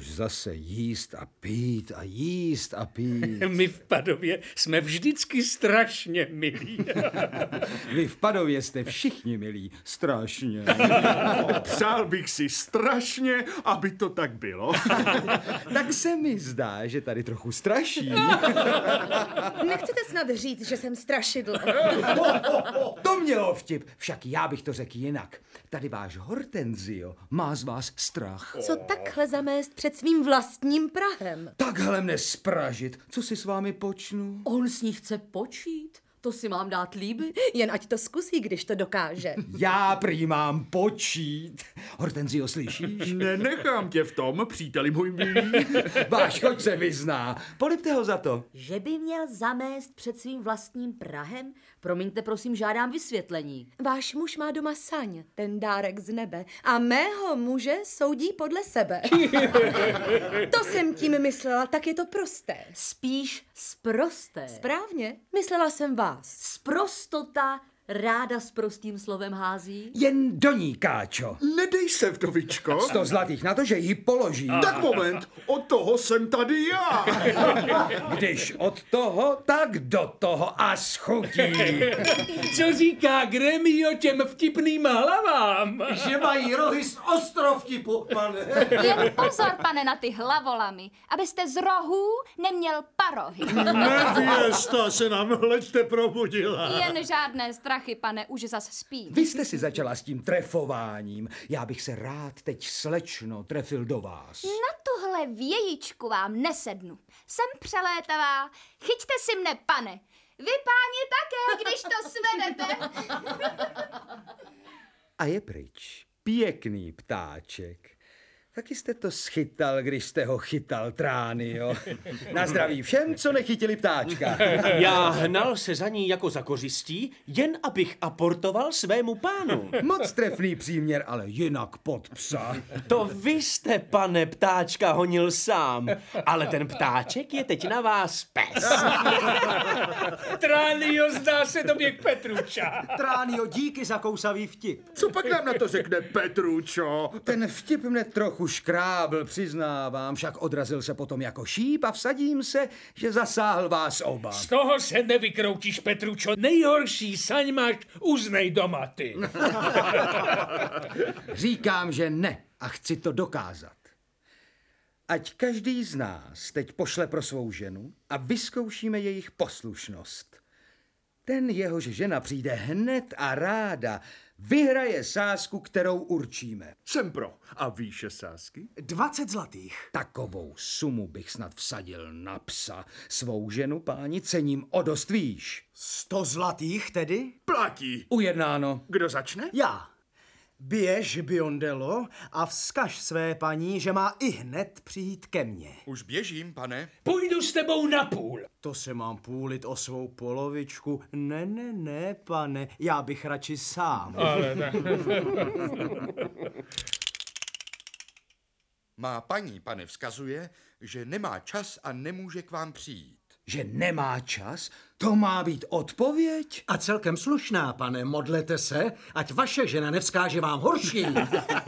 Už zase jíst a pít a jíst a pít. My v Padově jsme vždycky strašně milí. Vy v Padově jste všichni milí. Strašně. Přál bych si strašně, aby to tak bylo. tak se mi zdá, že tady trochu straší. Nechcete snad říct, že jsem strašidlo? to mělo vtip, však já bych to řekl jinak. Tady váš Hortenzio má z vás strach. Co takhle zamést před svým vlastním Prahem? Takhle mne spražit, co si s vámi počnu? On s ní chce počít. To si mám dát líbit? Jen ať to zkusí, když to dokáže. Já prý mám počít. Hortenzio, slyšíš? Nenechám tě v tom, příteli můj milý. Váš choď se vyzná. Polipte ho za to. Že by měl zamést před svým vlastním Prahem? Promiňte, prosím, žádám vysvětlení. Váš muž má doma saň, ten dárek z nebe, a mého muže soudí podle sebe. to jsem tím myslela, tak je to prosté. Spíš sprosté. Správně, myslela jsem vás. Sprostota ráda s prostým slovem hází? Jen do ní, Káčo. Nedej se, vdovičko. Sto zlatých na to, že ji položí. Tak moment, od toho jsem tady já. Když od toho, tak do toho a schutí. Co říká Gremio těm vtipným hlavám? Že mají rohy z ostrovtipu, pane. Jen pozor, pane, na ty hlavolamy, abyste z rohů neměl parohy. Nevěsta se nám hleďte probudila. Jen žádné strachy, pane, už zas spím. Vy jste si začala s tím trefováním. Já bych se rád teď slečno trefil do vás. Na tuhle vějičku vám nesednu. Jsem přelétavá. Chyťte si mne, pane. Vy páni také, když to svedete. A je pryč. Pěkný ptáček. Taky jste to schytal, když jste ho chytal, trány, jo. Na zdraví všem, co nechytili ptáčka. Já hnal se za ní jako za kořistí, jen abych aportoval svému pánu. Moc trefný příměr, ale jinak pod psa. To vy jste, pane ptáčka, honil sám, ale ten ptáček je teď na vás pes. Tránio, zdá se tobě k Petruča. Tránio, díky za kousavý vtip. Co pak nám na to řekne Petručo? Ten vtip mne trochu škrábl, přiznávám, však odrazil se potom jako šíp a vsadím se, že zasáhl vás oba. Z toho se nevykroutíš, Petručo. Nejhorší saň máš, uznej doma ty. Říkám, že ne a chci to dokázat. Ať každý z nás teď pošle pro svou ženu a vyzkoušíme jejich poslušnost. Ten jehož žena přijde hned a ráda, vyhraje sázku, kterou určíme. Jsem pro. A výše sázky? 20 zlatých. Takovou sumu bych snad vsadil na psa. Svou ženu, páni, cením o dost výš. 100 zlatých tedy? Platí. Ujednáno. Kdo začne? Já. Běž, Biondelo, a vzkaž své paní, že má i hned přijít ke mně. Už běžím, pane. Půjdu s tebou na půl. To se mám půlit o svou polovičku. Ne, ne, ne, pane, já bych radši sám. Ale ne. Má paní, pane, vzkazuje, že nemá čas a nemůže k vám přijít. Že nemá čas? To má být odpověď? A celkem slušná, pane, modlete se, ať vaše žena nevzkáže vám horší.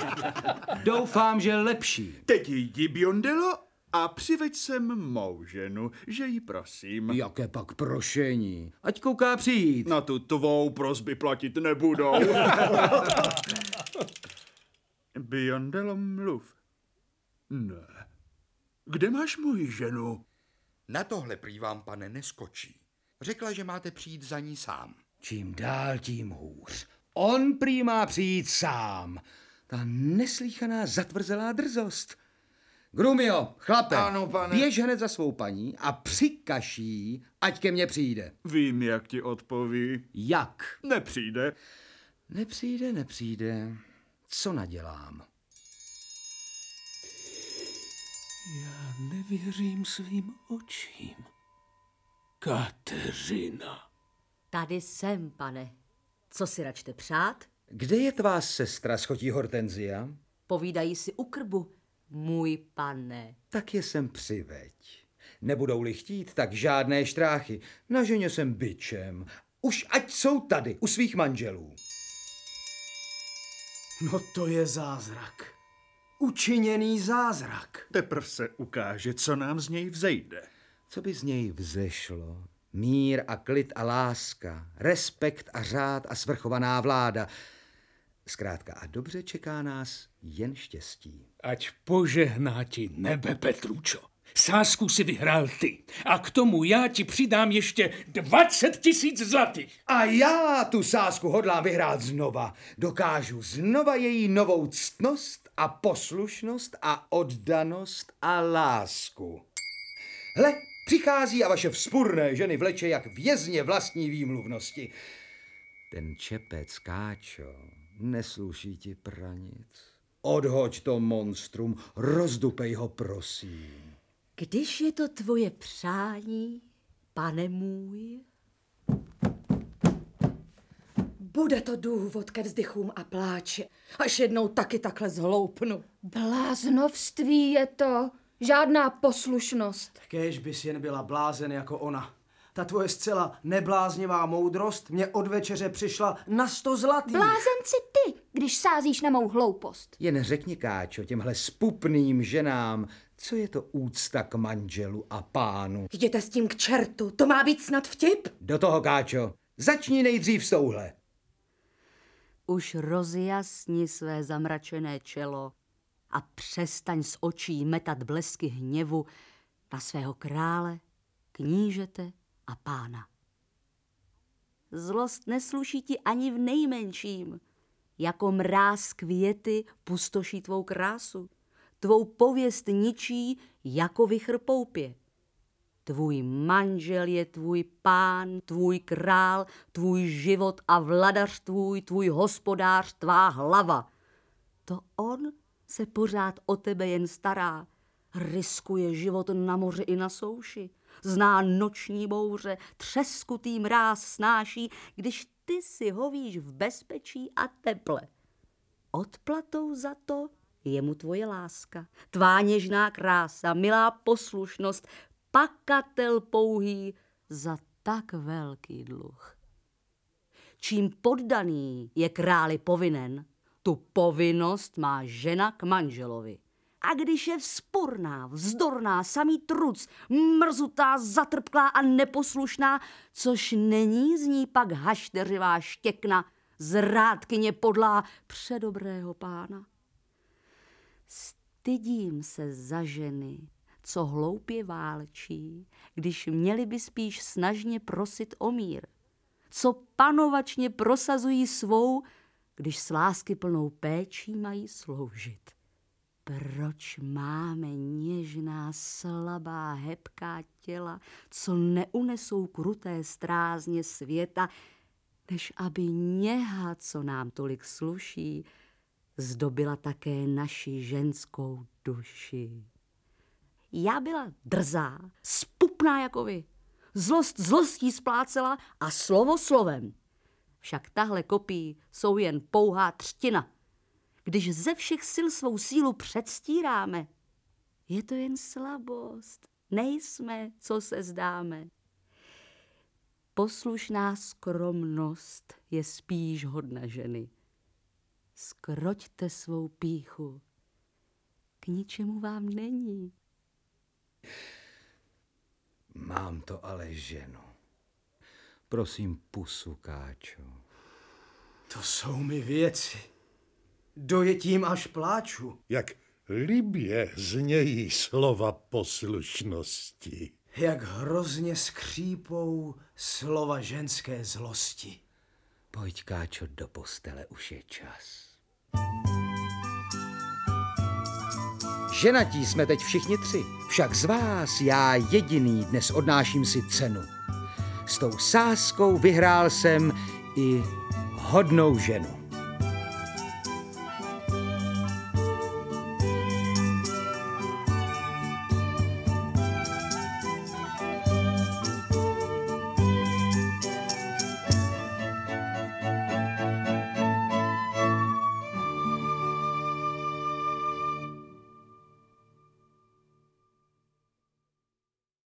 Doufám, že lepší. Teď jdi, Biondelo, a přiveď sem mou ženu, že ji prosím. Jaké pak prošení? Ať kouká přijít. Na tu tvou prosby platit nebudou. Biondelo, mluv. Ne. Kde máš moji ženu? Na tohle prý vám, pane, neskočí. Řekla, že máte přijít za ní sám. Čím dál, tím hůř. On prý má přijít sám. Ta neslíchaná zatvrzelá drzost. Grumio, chlape, Ano, pane. běž hned za svou paní a přikaší, ať ke mně přijde. Vím, jak ti odpoví. Jak? Nepřijde. Nepřijde, nepřijde. co nadělám? Já nevěřím svým očím. Kateřina. Tady jsem, pane. Co si račte přát? Kde je tvá sestra, schotí Hortenzia? Povídají si u krbu, můj pane. Tak je sem přiveď. Nebudou-li chtít, tak žádné štráchy. Na ženě jsem byčem. Už ať jsou tady, u svých manželů. No to je zázrak. Učiněný zázrak. Teprv se ukáže, co nám z něj vzejde. Co by z něj vzešlo? Mír a klid a láska, respekt a řád a svrchovaná vláda. Zkrátka a dobře čeká nás jen štěstí. Ať požehná ti nebe, Petručo. Sásku si vyhrál ty. A k tomu já ti přidám ještě 20 tisíc zlatých. A já tu sásku hodlám vyhrát znova. Dokážu znova její novou ctnost a poslušnost a oddanost a lásku. Hle, přichází a vaše vzpurné ženy vleče jak vězně vlastní výmluvnosti. Ten čepec, Káčo, nesluší ti pranic. Odhoď to monstrum, rozdupej ho, prosím. Když je to tvoje přání, pane můj? Bude to důvod ke vzdychům a pláči, až jednou taky takhle zhloupnu. Bláznovství je to, žádná poslušnost. Kéž bys jen byla blázen jako ona. Ta tvoje zcela nebláznivá moudrost mě od večeře přišla na sto zlatých. Blázen si ty, když sázíš na mou hloupost. Jen řekni, Káčo, těmhle spupným ženám, co je to úcta k manželu a pánu? Jděte s tím k čertu, to má být snad vtip? Do toho, Káčo, začni nejdřív s touhle. Už rozjasni své zamračené čelo a přestaň z očí metat blesky hněvu na svého krále, knížete a pána. Zlost nesluší ti ani v nejmenším, jako mráz květy pustoší tvou krásu, tvou pověst ničí jako vychr poupě. Tvůj manžel je tvůj pán, tvůj král, tvůj život a vladař tvůj, tvůj hospodář, tvá hlava. To on se pořád o tebe jen stará, riskuje život na moři i na souši, zná noční bouře, třeskutý mráz snáší, když ty si hovíš v bezpečí a teple. Odplatou za to je mu tvoje láska, tvá něžná krása, milá poslušnost, pakatel pouhý za tak velký dluh. Čím poddaný je králi povinen, tu povinnost má žena k manželovi. A když je vzporná, vzdorná, samý truc, mrzutá, zatrpklá a neposlušná, což není z ní pak hašteřivá štěkna, zrádkyně podlá předobrého pána. Stydím se za ženy, co hloupě válčí, když měli by spíš snažně prosit o mír. Co panovačně prosazují svou, když s lásky plnou péčí mají sloužit. Proč máme něžná, slabá, hebká těla, co neunesou kruté strázně světa, než aby něha, co nám tolik sluší, zdobila také naši ženskou duši. Já byla drzá, spupná jako vy. Zlost zlostí splácela a slovo slovem. Však tahle kopí jsou jen pouhá třtina. Když ze všech sil svou sílu předstíráme, je to jen slabost. Nejsme, co se zdáme. Poslušná skromnost je spíš hodna ženy. Skroťte svou píchu. K ničemu vám není. Mám to ale ženu. Prosím, pusu, Káčo. To jsou mi věci. Dojetím až pláču. Jak libě znějí slova poslušnosti. Jak hrozně skřípou slova ženské zlosti. Pojď, Káčo, do postele, už je čas. Ženatí jsme teď všichni tři, však z vás já jediný dnes odnáším si cenu. S tou sáskou vyhrál jsem i hodnou ženu.